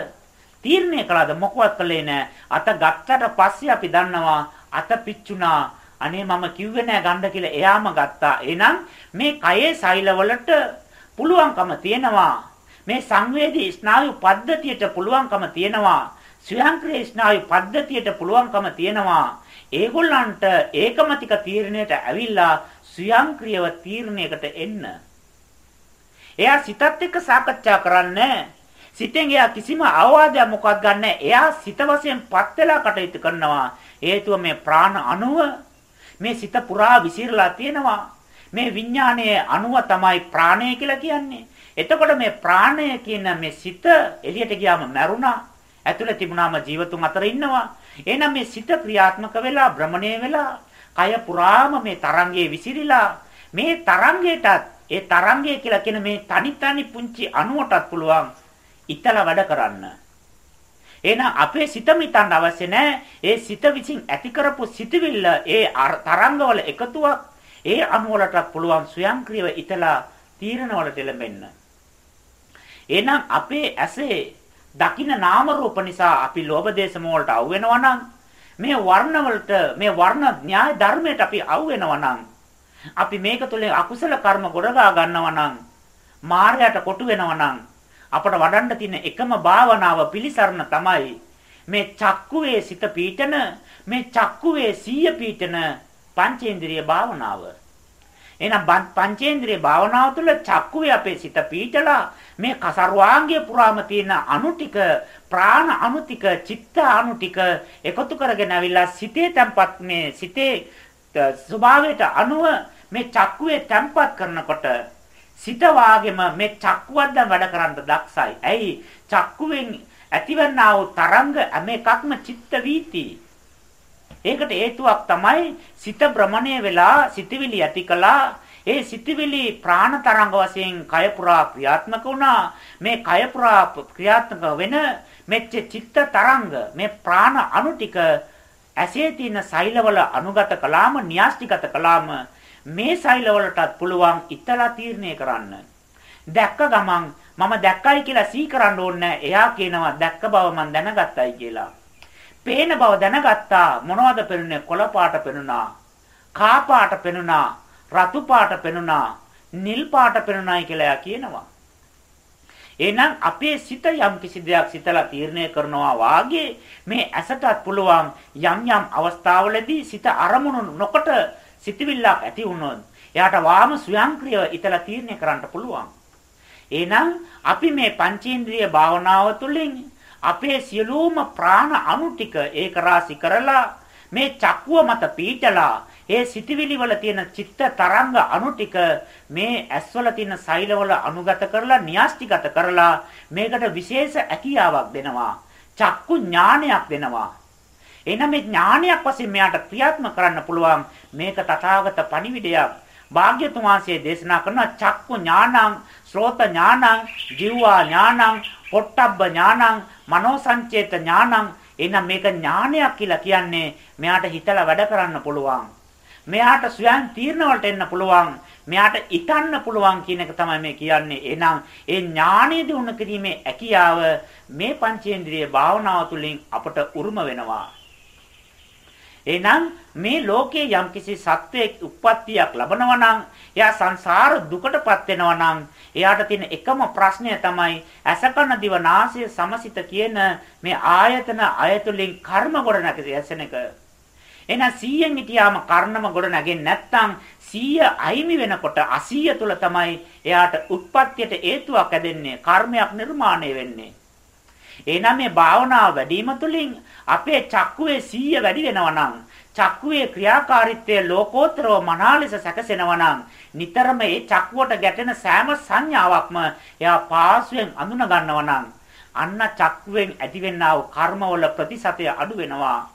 තීරණය කළාද? මොකවත් කළේ නැහැ. අත ගත්තට පස්සේ අපි දන්නවා අත පිච්චුණා. අනේ මම කිව්වේ නෑ ගන්න කියලා එයාම ගත්තා. එහෙනම් මේ කයේ සෛලවලට පුළුවන්කම තියෙනවා. මේ සංවේදී ස්නායු පද්ධතියට පුළුවන්කම තියෙනවා. ස්වයංක්‍රීය ස්නායු පද්ධතියට පුළුවන්කම තියෙනවා. ඒගොල්ලන්ට ඒකමතික තීරණයට ඇවිල්ලා ස්වයංක්‍රීයව තීරණයකට එන්න. එයා සිතත් එක්ක සාකච්ඡා කරන්නේ සිතෙන් එයා කිසිම අවවාදයක් මොකක් ගන්න එයා සිත වශයෙන් පත් වෙලා කටයුතු කරනවා. හේතුව මේ ප්‍රාණ අණුව මේ සිත පුරා විසිරලා තියෙනවා. මේ විඥානයේ අණුව තමයි ප්‍රාණය කියලා කියන්නේ. එතකොට මේ ප්‍රාණය කියන මේ සිත එළියට ගියාම මැරුණා. ඇතුළේ තිබුණාම ජීවතුන් අතර ඉන්නවා. එහෙනම් මේ සිත ක්‍රියාත්මක වෙලා භ්‍රමණය වෙලා කය පුරාම මේ තරංගයේ විසිරිලා මේ තරංගයටත් ඒ තරංගය කියලා කියන මේ තනි තනි පුංචි අණුවටත් පුළුවන් ඉතලා වැඩ කරන්න. එහෙනම් අපේ සිත මිතන්න අවශ්‍ය නැහැ. ඒ සිත විසින් ඇති කරපු සිතවිල්ල ඒ තරංගවල එකතුවක් ඒ අණුවලටත් පුළුවන් ස්වයංක්‍රීයව ඉතලා තීරණවලට එළඹෙන්න. එහෙනම් අපේ ඇසේ දකින්න නාම රූප නිසා අපි ලෝභ දේශ මොහොල්ට අවු වෙනවා නම් මේ වර්ණ වලට මේ වර්ණ න්‍යාය ධර්මයට අපි අවු වෙනවා නම් අපි මේක තුළ අකුසල කර්ම ගොඩගා ගන්නවා නම් මායයට කොටු වෙනවා නම් අපට වඩන්න තියෙන එකම භාවනාව පිළිසරණ තමයි මේ චක්කුවේ සිත පීඨන මේ චක්කුවේ සීය පීඨන පංචේන්ද්‍රිය භාවනාව. එහෙනම් පංචේන්ද්‍රිය භාවනාව තුළ චක්කුවේ අපේ සිත පීඨලා මේ කසර්වාංගය පුරාම තියෙන අණු ටික ප්‍රාණ අණු ටික චිත්ත අණු ටික එකතු කරගෙන අවිලා සිතේ තැම්පත් මේ සිතේ ස්වභාවයට අනුව මේ චක්කුවේ තැම්පත් කරනකොට සිත වාගෙම මේ චක්කුවත් දැන් වැඩ කරන්න දක්සයි. ඇයි? චක්කුවෙන් ඇතිවන්නා වූ තරංග හැම එකක්ම චිත්ත වීති. ඒකට හේතුවක් තමයි සිත භ්‍රමණය වෙලා සිතවිලි ඇති කළා ඒ සිතිවිලි ප්‍රාණ තරංග වශයෙන් කය පුරා ක්‍රියාත්මක වුණා. මේ කය පුරා ක්‍රියාත්මක වෙන මෙච්ච චිත්ත තරංග මේ ප්‍රාණ අණු ටික ඇසේ තියෙන සෛලවල අනුගත කළාම න්‍යාස්තිගත කළාම මේ සෛලවලටත් පුළුවන් ඉතලා තීරණය කරන්න. දැක්ක ගමන් මම දැක්කයි කියලා සී කරන්න ඕනේ එයා කියනවා දැක්ක බව මම දැනගත්තයි කියලා. පේන බව දැනගත්තා මොනවද පෙනුනේ කොළ පාට පෙනුනා. කා පාට පෙනුනා. රතු පාට පෙනුණා නිල් පාට පෙනුණායි කියලා එයා කියනවා. එහෙනම් අපේ සිත යම් කිසි දෙයක් සිතලා තීරණය කරනවා වාගේ මේ ඇසටත් පුළුවන් යම් යම් අවස්ථාවලදී සිත අරමුණු නොකොට සිතවිල්ලක් ඇති වුණොත් එයාට වාම ස්වයංක්‍රීයව ඉතලා තීරණය කරන්න පුළුවන්. එහෙනම් අපි මේ පංචේන්ද්‍රිය භාවනාව තුළින් අපේ සියලුම ප්‍රාණ අණු ටික ඒක රාශි කරලා මේ චක්කුව මත පීටලා ඒ සිටිවිලි වල තියෙන චිත්ත තරංග අණු ටික මේ ඇස්වල තියෙන සෛලවල අනුගත කරලා න්‍යාස්තිගත කරලා මේකට විශේෂ ඇකියාවක් දෙනවා. චක්කු ඥානයක් දෙනවා. එනනම් මේ ඥානයක් වශයෙන් මෙයාට ක්‍රියාත්මක කරන්න පුළුවන් මේක තථාගත පණිවිඩයක්. භාග්‍යතුන් වහන්සේ දේශනා කරන චක්කු ඥානං, ශ්‍රෝත ඥානං, ජීවා ඥානං, පොට්ටබ්බ ඥානං, මනෝ සංචේත ඥානං එහෙනම් මේක ඥානයක් කියලා කියන්නේ මෙයාට හිතලා වැඩ කරන්න පුළුවන්. මෙයාට ස්වයං තීරණ වලට එන්න පුළුවන්. මෙයාට ඉතන්න පුළුවන් කියන එක තමයි මේ කියන්නේ. එහෙනම් ඒ ඥානීය දිනු කිරීමේ හැකියාව මේ පංචේන්ද්‍රිය භාවනාව තුළින් අපට උරුම වෙනවා. එහෙනම් මේ ලෝකයේ යම්කිසි සත්වයක් උප්පත්තියක් ලබනවා නම් එයා සංසාර දුකටපත් වෙනවා නම් එයාට තියෙන එකම ප්‍රශ්නය තමයි අසකන දිවනාසය සමසිත කියන මේ ආයතන අයතුලින් කර්ම ගොඩ නැති එක. එහෙනම් 100න් හිටියාම කර්ණම ගොඩ නැගෙන්නේ නැත්නම් 100 අයිමි වෙනකොට 80 තුල තමයි එයාට උත්පත්තියට හේතුවක් ඇදෙන්නේ කර්මයක් නිර්මාණය වෙන්නේ. එහෙනම් මේ භාවනාව වැඩිම තුලින් අපේ චක්කුවේ 100 වැඩි වෙනවා නම් චක්කුවේ ක්‍රියාකාරීත්වය ලෝකෝත්තරව මනාලෙස සැකසෙනවා නම් නිතරම ඒ චක්කුවට ගැටෙන සෑම සංඥාවක්ම එයා පාසුවෙන් අඳුන ගන්නවා නම් අන්න චක්කුවෙන් ඇතිවෙනා වූ කර්මවල ප්‍රතිශතය අඩු වෙනවා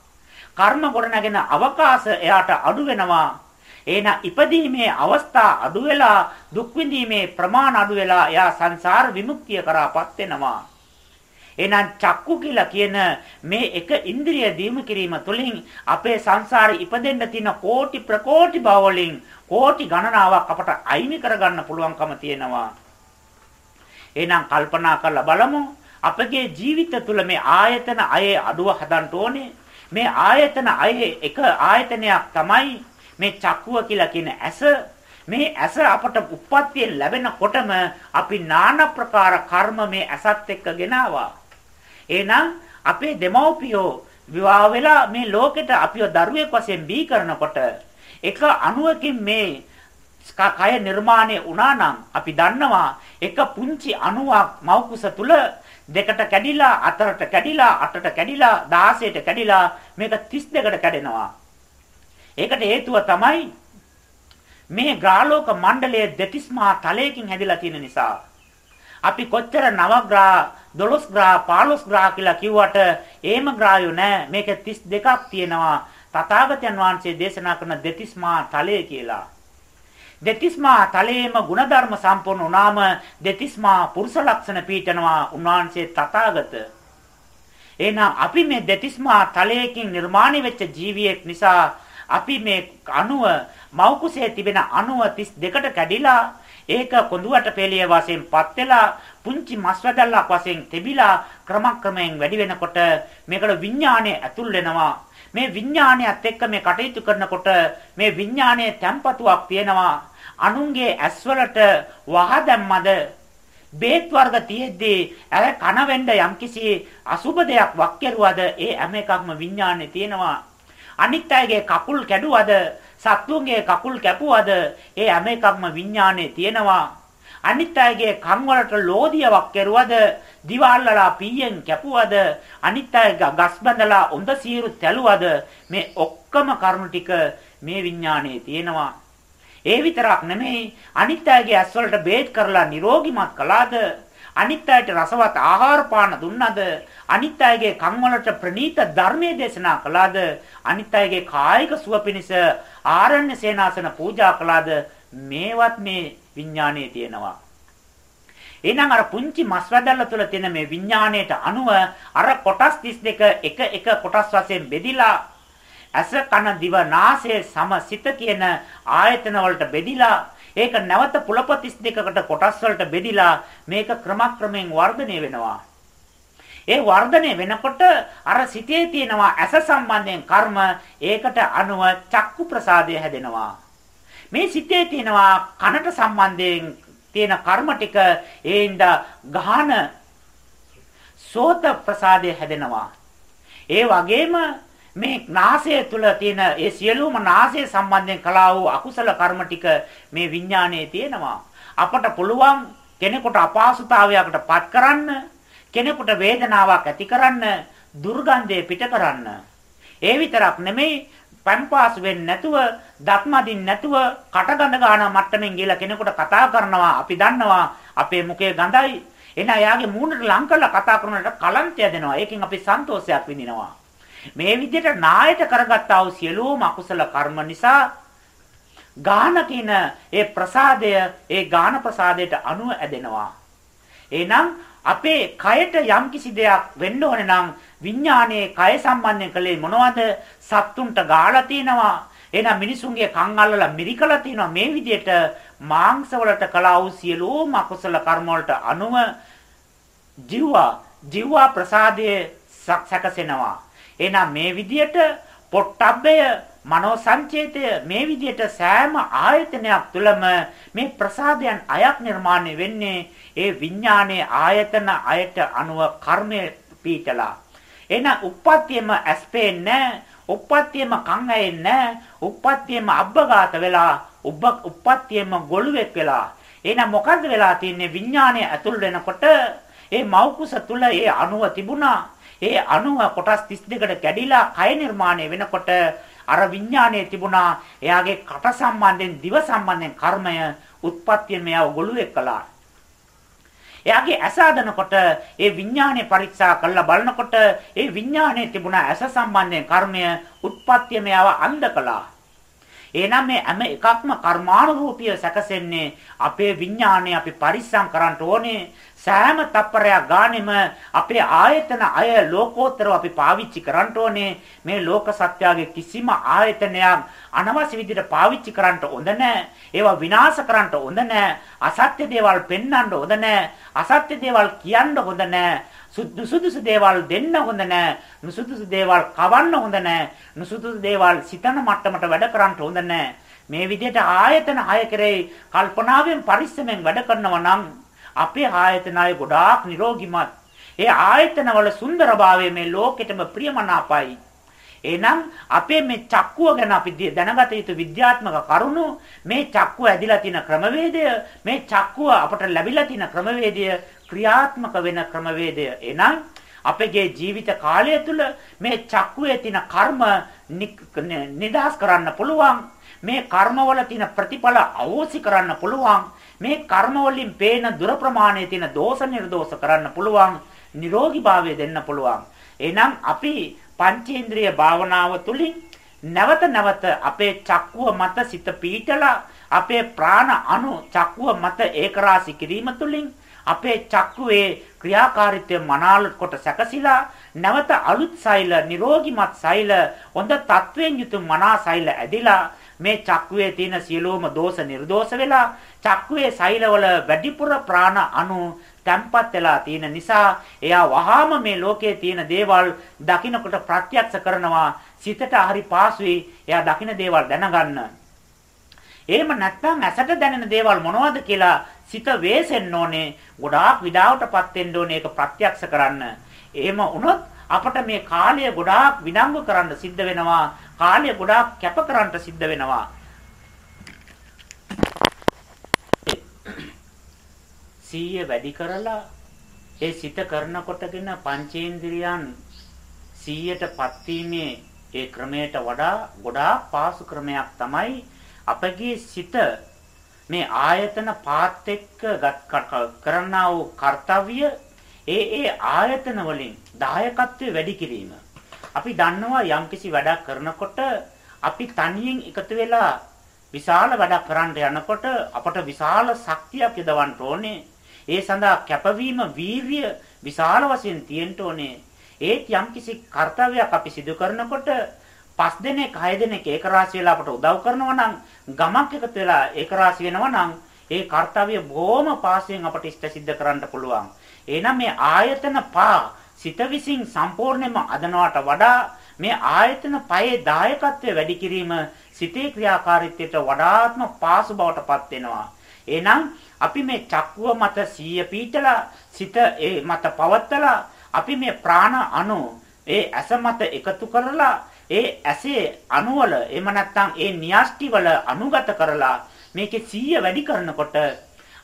කර්ම ගොඩනගෙන අවකාශ එයාට අඩු වෙනවා. එහෙනම් ඉපදීමේ අවස්ථා අඩු වෙලා දුක් විඳීමේ ප්‍රමාණ අඩු වෙලා එයා සංසාර විමුක්තිය කරාපත් වෙනවා. එහෙනම් චක්කු කියලා කියන මේ එක ඉන්ද්‍රිය දීමු කිරීම තුළින් අපේ සංසාරේ ඉපදෙන්න තියෙන කෝටි ප්‍රකෝටි භවවලින් කෝටි ගණනාවක් අපට අයිමි කරගන්න පුළුවන්කම තියෙනවා. එහෙනම් කල්පනා කරලා බලමු අපගේ ජීවිත තුළ මේ ආයතන අයේ අඩුව හදන්න ඕනේ. මේ ආයතන අයේ එක ආයතනයක් තමයි මේ චක්කුව කියලා කියන ඇස මේ ඇස අපට උප්පත්තියෙන් ලැබෙනකොටම අපි নানা ප්‍රකාර කර්ම මේ ඇසත් එක්ක ගෙනාවා. එහෙනම් අපේ දෙමව්පියෝ විවාහ වෙලා මේ ලෝකෙට අපිව දරුවෙක් වශයෙන් බී කරනකොට එක අණුවකින් මේ කය නිර්මාණය වුණා නම් අපි දන්නවා එක පුංචි අණුවක් මව්කුස තුල දෙකට කැඩිලා හතරට කැඩිලා අටට කැඩිලා 16ට කැඩිලා මේක 32කට කැඩෙනවා. ඒකට හේතුව තමයි මේ ග්‍රාලෝක මණ්ඩලයේ දෙතිස්මා තලයකින් හැදිලා තියෙන නිසා. අපි කොච්චර නවග්‍රහ 12 ග්‍රහ 15 ග්‍රහ කියලා කිව්වට ඒම ග්‍රහයෝ නෑ මේක 32ක් තියෙනවා තථාගතයන් වහන්සේ දේශනා කරන දෙතිස්මා තලය කියලා. දෙතිස්මා තලයේම ಗುಣධර්ම සම්පූර්ණ වුණාම දෙතිස්මා පුරුෂ ලක්ෂණ පීඨනවා උන්වහන්සේ තථාගත. එහෙනම් අපි මේ දෙතිස්මා තලයකින් නිර්මාණය වෙච්ච ජීවියෙක් නිසා අපි මේ අණුව මෞකුසේ තිබෙන අණුව 32ට කැඩිලා ඒක කොඳුවට පෙළිය වශයෙන් පත් වෙලා පුංචි මස් වැදල්ලක් වශයෙන් තිබිලා ක්‍රමක්‍රමයෙන් වැඩි වෙනකොට මේකට විඥාණය ඇතුල් වෙනවා මේ විඥාණයත් එක්ක මේ කටයුතු කරනකොට මේ විඥාණයේ තැම්පතුවක් තියෙනවා අනුන්ගේ ඇස්වලට වහ දැම්මද? බේත් වර්ග තියෙද්දී අර කන වෙන්න යම්කිසි අසුබ දෙයක් වක් කෙරුවද? ඒ හැම එකක්ම විඥානේ තියෙනවා. අනිත් අයගේ කකුල් කැඩුවද? සත්තුන්ගේ කකුල් කැපුවද? ඒ හැම එකක්ම විඥානේ තියෙනවා. අනිත් අයගේ කන් වලට ලෝදියාවක් කෙරුවද? දිවාල්ලලා පීයෙන් කැපුවද? අනිත් අය ගස් බඳලා හොඳ සීරු තැළුවද මේ ඔක්කොම කරුණු ටික මේ විඥානේ තියෙනවා. ඒ විතරක් නෙමෙයි අනිත් අයගේ ඇස් වලට බේත් කරලා නිරෝගිමත් කළාද? අනිත් අයට රසවත් ආහාර පාන දුන්නද? අනිත් අයගේ කන් වලට ප්‍රණීත ධර්මයේ දේශනා කළාද? අනිත් අයගේ කායික සුව පිණිස ආරණ්‍ය සේනාසන පූජා කළාද? මේවත් මේ විඥානයේ තියෙනවා. එහෙනම් අර පුංචි මස් වැදල්ල තුළ තියෙන මේ විඥාණයට අනුව අර කොටස් 32 එක එක කොටස් වශයෙන් බෙදිලා ඇස කන දිව නාසය සම සිත කියන ආයතන වලට බෙදිලා ඒක නැවත පුලපතිස් දෙකකට කොටස් වලට බෙදිලා මේක ක්‍රමක්‍රමයෙන් වර්ධනය වෙනවා. ඒ වර්ධනය වෙනකොට අර සිතේ තියෙනවා ඇස සම්බන්ධයෙන් කර්ම ඒකට අනුව චක්කු ප්‍රසාදය හැදෙනවා. මේ සිතේ තියෙනවා කනට සම්බන්ධයෙන් තියෙන කර්ම ටික ඒින්ද ගහන සෝත ප්‍රසාදය හැදෙනවා. ඒ වගේම මේ නාසය තුල තියෙන ඒ සියලුම නාසය සම්බන්ධයෙන් කළා වූ අකුසල කර්ම ටික මේ විඥානයේ තියෙනවා. අපට පුළුවන් කෙනෙකුට අපහසුතාවයකට පත් කරන්න, කෙනෙකුට වේදනාවක් ඇති කරන්න, දුර්ගන්ධය පිට කරන්න. ඒ විතරක් නෙමෙයි පන්පාස් වෙන්නේ නැතුව, දත්මදින් නැතුව, කටගඳ ගන්න මට්ටමින් ගිහලා කෙනෙකුට කතා කරනවා අපි දන්නවා අපේ මුඛයේ ගඳයි. එන එයාගේ මූණට ලං කරලා කතා කරනකොට කලන්තය දෙනවා. ඒකෙන් අපි සන්තෝෂයක් විඳිනවා. මේ විදිහට නායට කරගත්තා වූ සියලුම අකුසල කර්ම නිසා ගාන කියන ඒ ප්‍රසාදය ඒ ගාන ප්‍රසාදයට අනුව ඇදෙනවා. එහෙනම් අපේ කයට යම්කිසි දෙයක් වෙන්න ඕනේ නම් විඥානයේ කය සම්බන්ධයෙන් කලේ මොනවද? සත්තුන්ට ගාලා තිනවා. එහෙනම් මිනිසුන්ගේ කන් අල්ලලා මිරිකලා තිනවා. මේ විදිහට මාංශ වලට කළා වූ සියලුම අකුසල කර්ම වලට අනුව ජීවා ජීවා ප්‍රසාදයේ සැකසෙනවා. එහෙනම් මේ විදියට පොට්ටබ්බය මනෝ සංචේතය මේ විදියට සෑම ආයතනයක් තුළම මේ ප්‍රසාදයන් අයක් නිර්මාණය වෙන්නේ ඒ විඥානයේ ආයතන අයට අනුව කර්මය පීඨලා එහෙනම් උප්පත්තියම ඇස්පෙන්නේ උප්පත්තියම කන් ඇෙන්නේ උප්පත්තියම අබ්බගාත වෙලා උප්පත්තියම ගොළුෙක් වෙලා. එහෙනම් මොකද්ද වෙලා තින්නේ විඥානය ඇතුල් වෙනකොට ඒ මෞකුස තුල ඒ අණුව තිබුණා. ඒ අණුව කොටස් 32කට කැඩිලා කය නිර්මාණය වෙනකොට අර විඥානයේ තිබුණා එයාගේ කට සම්බන්ධයෙන් දිව සම්බන්ධයෙන් කර්මය උත්පත්තියෙන් මෙයාව ගොළුෙක් කළා. එයාගේ ඇස හදනකොට ඒ විඥානය පරීක්ෂා කරලා බලනකොට ඒ විඥානයේ තිබුණ ඇස සම්බන්ධයෙන් කර්මය උත්පත්තිය මෙයාව අන්ධ කළා. එහෙනම් මේ හැම එකක්ම කර්මානුරූපීව සැකසෙන්නේ අපේ විඥානය අපි පරිස්සම් කරන්න ඕනේ. සෑම තප්පරයක් ගානෙම අපේ ආයතන අය ලෝකෝත්තරව අපි පාවිච්චි කරන්න ඕනේ. මේ ලෝක සත්‍යයේ කිසිම ආයතනයක් අනවශ්‍ය විදිහට පාවිච්චි කරන්න හොඳ නැහැ. ඒවා විනාශ කරන්න හොඳ නැහැ. අසත්‍ය දේවල් පෙන්වන්න හොඳ නැහැ. අසත්‍ය දේවල් කියන්න හොඳ නැහැ. සුදුසුදුසු දේවල් දෙන්න හොඳ නැහැ. නුසුදුසු දේවල් කවන්න හොඳ නැහැ. නුසුදුසු දේවල් සිතන මට්ටමට වැඩ කරන්න හොඳ නැහැ. මේ විදිහට ආයතන හය කරේ කල්පනාවෙන් පරිස්සමෙන් වැඩ කරනවා නම් අපේ ආයතන අය ගොඩාක් නිරෝගිමත්. ඒ ආයතන වල සුන්දරභාවය මේ ලෝකෙටම ප්‍රියමනාපයි. එහෙනම් අපේ මේ චක්කුව ගැන අපි දැනගත යුතු විද්‍යාත්මක කරුණු මේ චක්කුව ඇදිලා තියෙන ක්‍රමවේදය මේ චක්කුව අපට ලැබිලා තියෙන ක්‍රමවේදය ක්‍රියාත්මක වෙන ක්‍රමවේදය. එනම් අපගේ ජීවිත කාලය තුළ මේ චක්කුවේ තියෙන කර්ම නිදහස් කරන්න පුළුවන්. මේ කර්මවල තියෙන ප්‍රතිඵල අවෝසි කරන්න පුළුවන්. මේ කර්ම වලින් පේන දුර ප්‍රමාණයේ තියෙන දෝෂ නිර්දෝෂ කරන්න පුළුවන්. නිරෝගීභාවය දෙන්න පුළුවන්. එහෙනම් අපි පංචේන්ද්‍රිය භාවනාව තුළින් නැවත නැවත අපේ චක්කුව මත සිත පීඨලා අපේ ප්‍රාණ අණු චක්කුව මත ඒකරාශි කිරීම තුළින් අපේ චක්කුවේ ක්‍රියාකාරීත්වය මනාල කොට සැකසিলা නැවත අලුත් සෛල නිරෝගිමත් සෛල හොඳ තත්වයෙන් යුතු මනා සෛල ඇදිලා මේ චක්කුවේ තියෙන සියලුම දෝෂ නිර්දෝෂ වෙලා චක්කුවේ සෛලවල වැඩිපුර ප්‍රාණ අණු තැම්පත් වෙලා තියෙන නිසා එයා වහාම මේ ලෝකයේ තියෙන දේවල් දකින්නකොට ප්‍රත්‍යක්ෂ කරනවා සිතට හරි පාසුයි එයා දකින්න දේවල් දැනගන්න. එහෙම නැත්නම් ඇසට දැනෙන දේවල් මොනවද කියලා සිත වේසෙන්න ඕනේ. ගොඩාක් විඩාවටපත් වෙන්න ඕනේ ඒක ප්‍රත්‍යක්ෂ කරන්න. එහෙම වුණොත් අපට මේ කාලය ගොඩාක් විනංගු කරන්න සිද්ධ වෙනවා. කාලය ගොඩාක් කැප කරන්න සිද්ධ වෙනවා. සීය වැඩි කරලා ඒ සිත කරනකොටගෙන පංචේන්ද්‍රියන් 100ටපත් වීමේ ඒ ක්‍රමයට වඩා ගොඩාක් පාසු ක්‍රමයක් තමයි අපගේ සිත මේ ආයතන පාත් එක්ක කරන්නා වූ කාර්යය ඒ ඒ ආයතන වලින් දායකත්වය වැඩි කිරීම. අපි දන්නවා යම්කිසි වැඩක් කරනකොට අපි තනියෙන් එකතු වෙලා විශාල වැඩක් කරන්න යනකොට අපට විශාල ශක්තියක් යොදවන්න ඕනේ. ඒ සඳහා කැපවීම වීරිය විශාල වශයෙන් තියෙන්න ඕනේ. ඒත් යම්කිසි කාර්යයක් අපි සිදු කරනකොට පස් දෙනෙක් හය දෙනෙක් ඒක රාශි වෙලා අපට උදව් කරනවා නම් ගමක් එකතු වෙලා ඒක රාශි වෙනවා නම් ඒ කාර්යය බොහොම පාසයෙන් අපට ඉෂ්ට සිද්ධ කරන්න පුළුවන්. එහෙනම් මේ ආයතන පා සිත විසින් සම්පූර්ණයෙන්ම අදනවට වඩා මේ ආයතන පයේ දායකත්වය වැඩි කිරීම සිතේ ක්‍රියාකාරීත්වයට වඩාත්ම පාසු බවට පත් වෙනවා. එහෙනම් අපි මේ චක්කුව මත සීය පීඨලා සිත ඒ මත පවත්තලා අපි මේ ප්‍රාණ අණු ඒ ඇස මත එකතු කරලා ඒ ඇසේ අණුවල එහෙම නැත්නම් ඒ න්‍යාස්ටි වල අනුගත කරලා මේකේ සීය වැඩි කරනකොට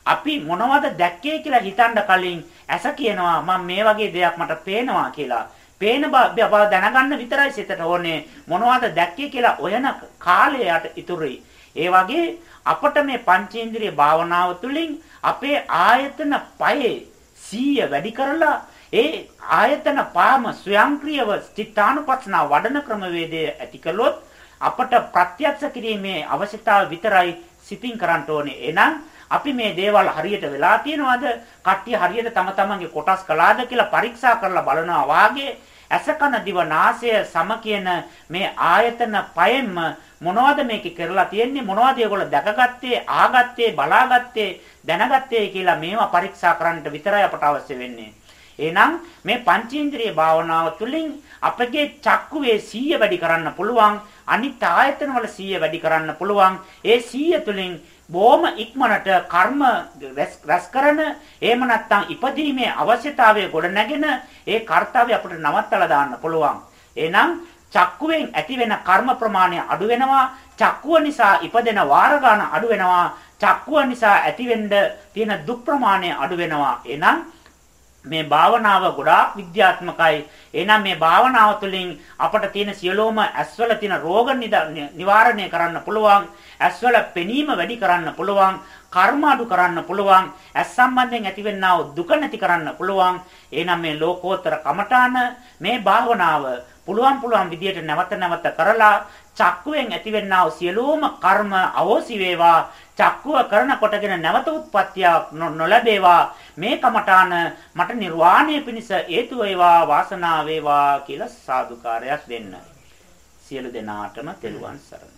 අපි මොනවද දැක්කේ කියලා හිතන්න කලින් ඇස කියනවා මම මේ වගේ දෙයක් මට පේනවා කියලා. පේන බව දැනගන්න විතරයි සිතට ඕනේ. මොනවද දැක්කේ කියලා ඔයන කාලයට ඉතුරුයි. ඒ වගේ අපට මේ පංචේන්ද්‍රිය භාවනාව තුළින් අපේ ආයතන පයේ සීය වැඩි කරලා ඒ ආයතන පාම ස්වයංක්‍රීයව චිත්තානුපස්සනා වඩන ක්‍රමවේදය ඇති කළොත් අපට ප්‍රත්‍යක්ෂ කිරීමේ අවශ්‍යතාව විතරයි සිතින් කරන්න ඕනේ. එහෙනම් අපි මේ දේවල් හරියට වෙලා තියෙනවද? කට්ටිය හරියට තම තමන්ගේ කොටස් කළාද කියලා පරීක්ෂා කරලා බලනවා වාගේ ඇසකන දිව නාසය සම කියන මේ ආයතන පයෙන්ම මොනවද මේකේ කරලා තියෙන්නේ මොනවද ඒගොල්ලෝ දැකගත්තේ ආගත්තේ බලාගත්තේ දැනගත්තේ කියලා මේවා පරීක්ෂා කරන්නට විතරයි අපට අවශ්‍ය වෙන්නේ. එහෙනම් මේ පංචේන්ද්‍රිය භාවනාව තුළින් අපගේ චක්කුවේ සීය වැඩි කරන්න පුළුවන් අනිත් ආයතන වල සීය වැඩි කරන්න පුළුවන් ඒ සීය තුළින් බොහොම ඉක්මනට කර්ම රැස් කරන එහෙම නැත්නම් ඉපදීමේ අවශ්‍යතාවය ගොඩ නැගෙන ඒ කාර්යය අපිට නවත්තලා දාන්න පුළුවන්. එහෙනම් චක්කුවෙන් ඇතිවෙන කර්ම ප්‍රමාණය අඩු වෙනවා. චක්කුව නිසා ඉපදෙන වාර ගන්න අඩු වෙනවා. චක්කුව නිසා ඇතිවෙන්න තියෙන දුක් ප්‍රමාණය අඩු වෙනවා. එහෙනම් මේ භාවනාව ගොඩාක් විද්‍යාත්මකයි. එහෙනම් මේ භාවනාව තුළින් අපට තියෙන සියලුම ඇස්වල තියෙන රෝග නිවාරණය කරන්න පුළුවන්. ඇස්වල පෙනීම වැඩි කරන්න පුළුවන්. කර්ම අඩු කරන්න පුළුවන්. ඇස් සම්බන්ධයෙන් ඇතිවෙනා වූ දුක නැති කරන්න පුළුවන්. එහෙනම් මේ ලෝකෝත්තර කමඨාන මේ භාවනාව පුළුවන් පුළුවන් විදියට නැවත නැවත කරලා චක්කුවෙන් ඇතිවෙනා වූ සියලුම කර්ම අවෝසි වේවා චක්කුව කරන කොටගෙන නැවත උත්පත්තියක් නොලැබේවා මේ කමඨාන මට නිර්වාණය පිණිස හේතු වේවා වාසනාව වේවා කියලා සාදුකාරයක් දෙන්න. සියලු දෙනාටම තෙරුවන් සරණයි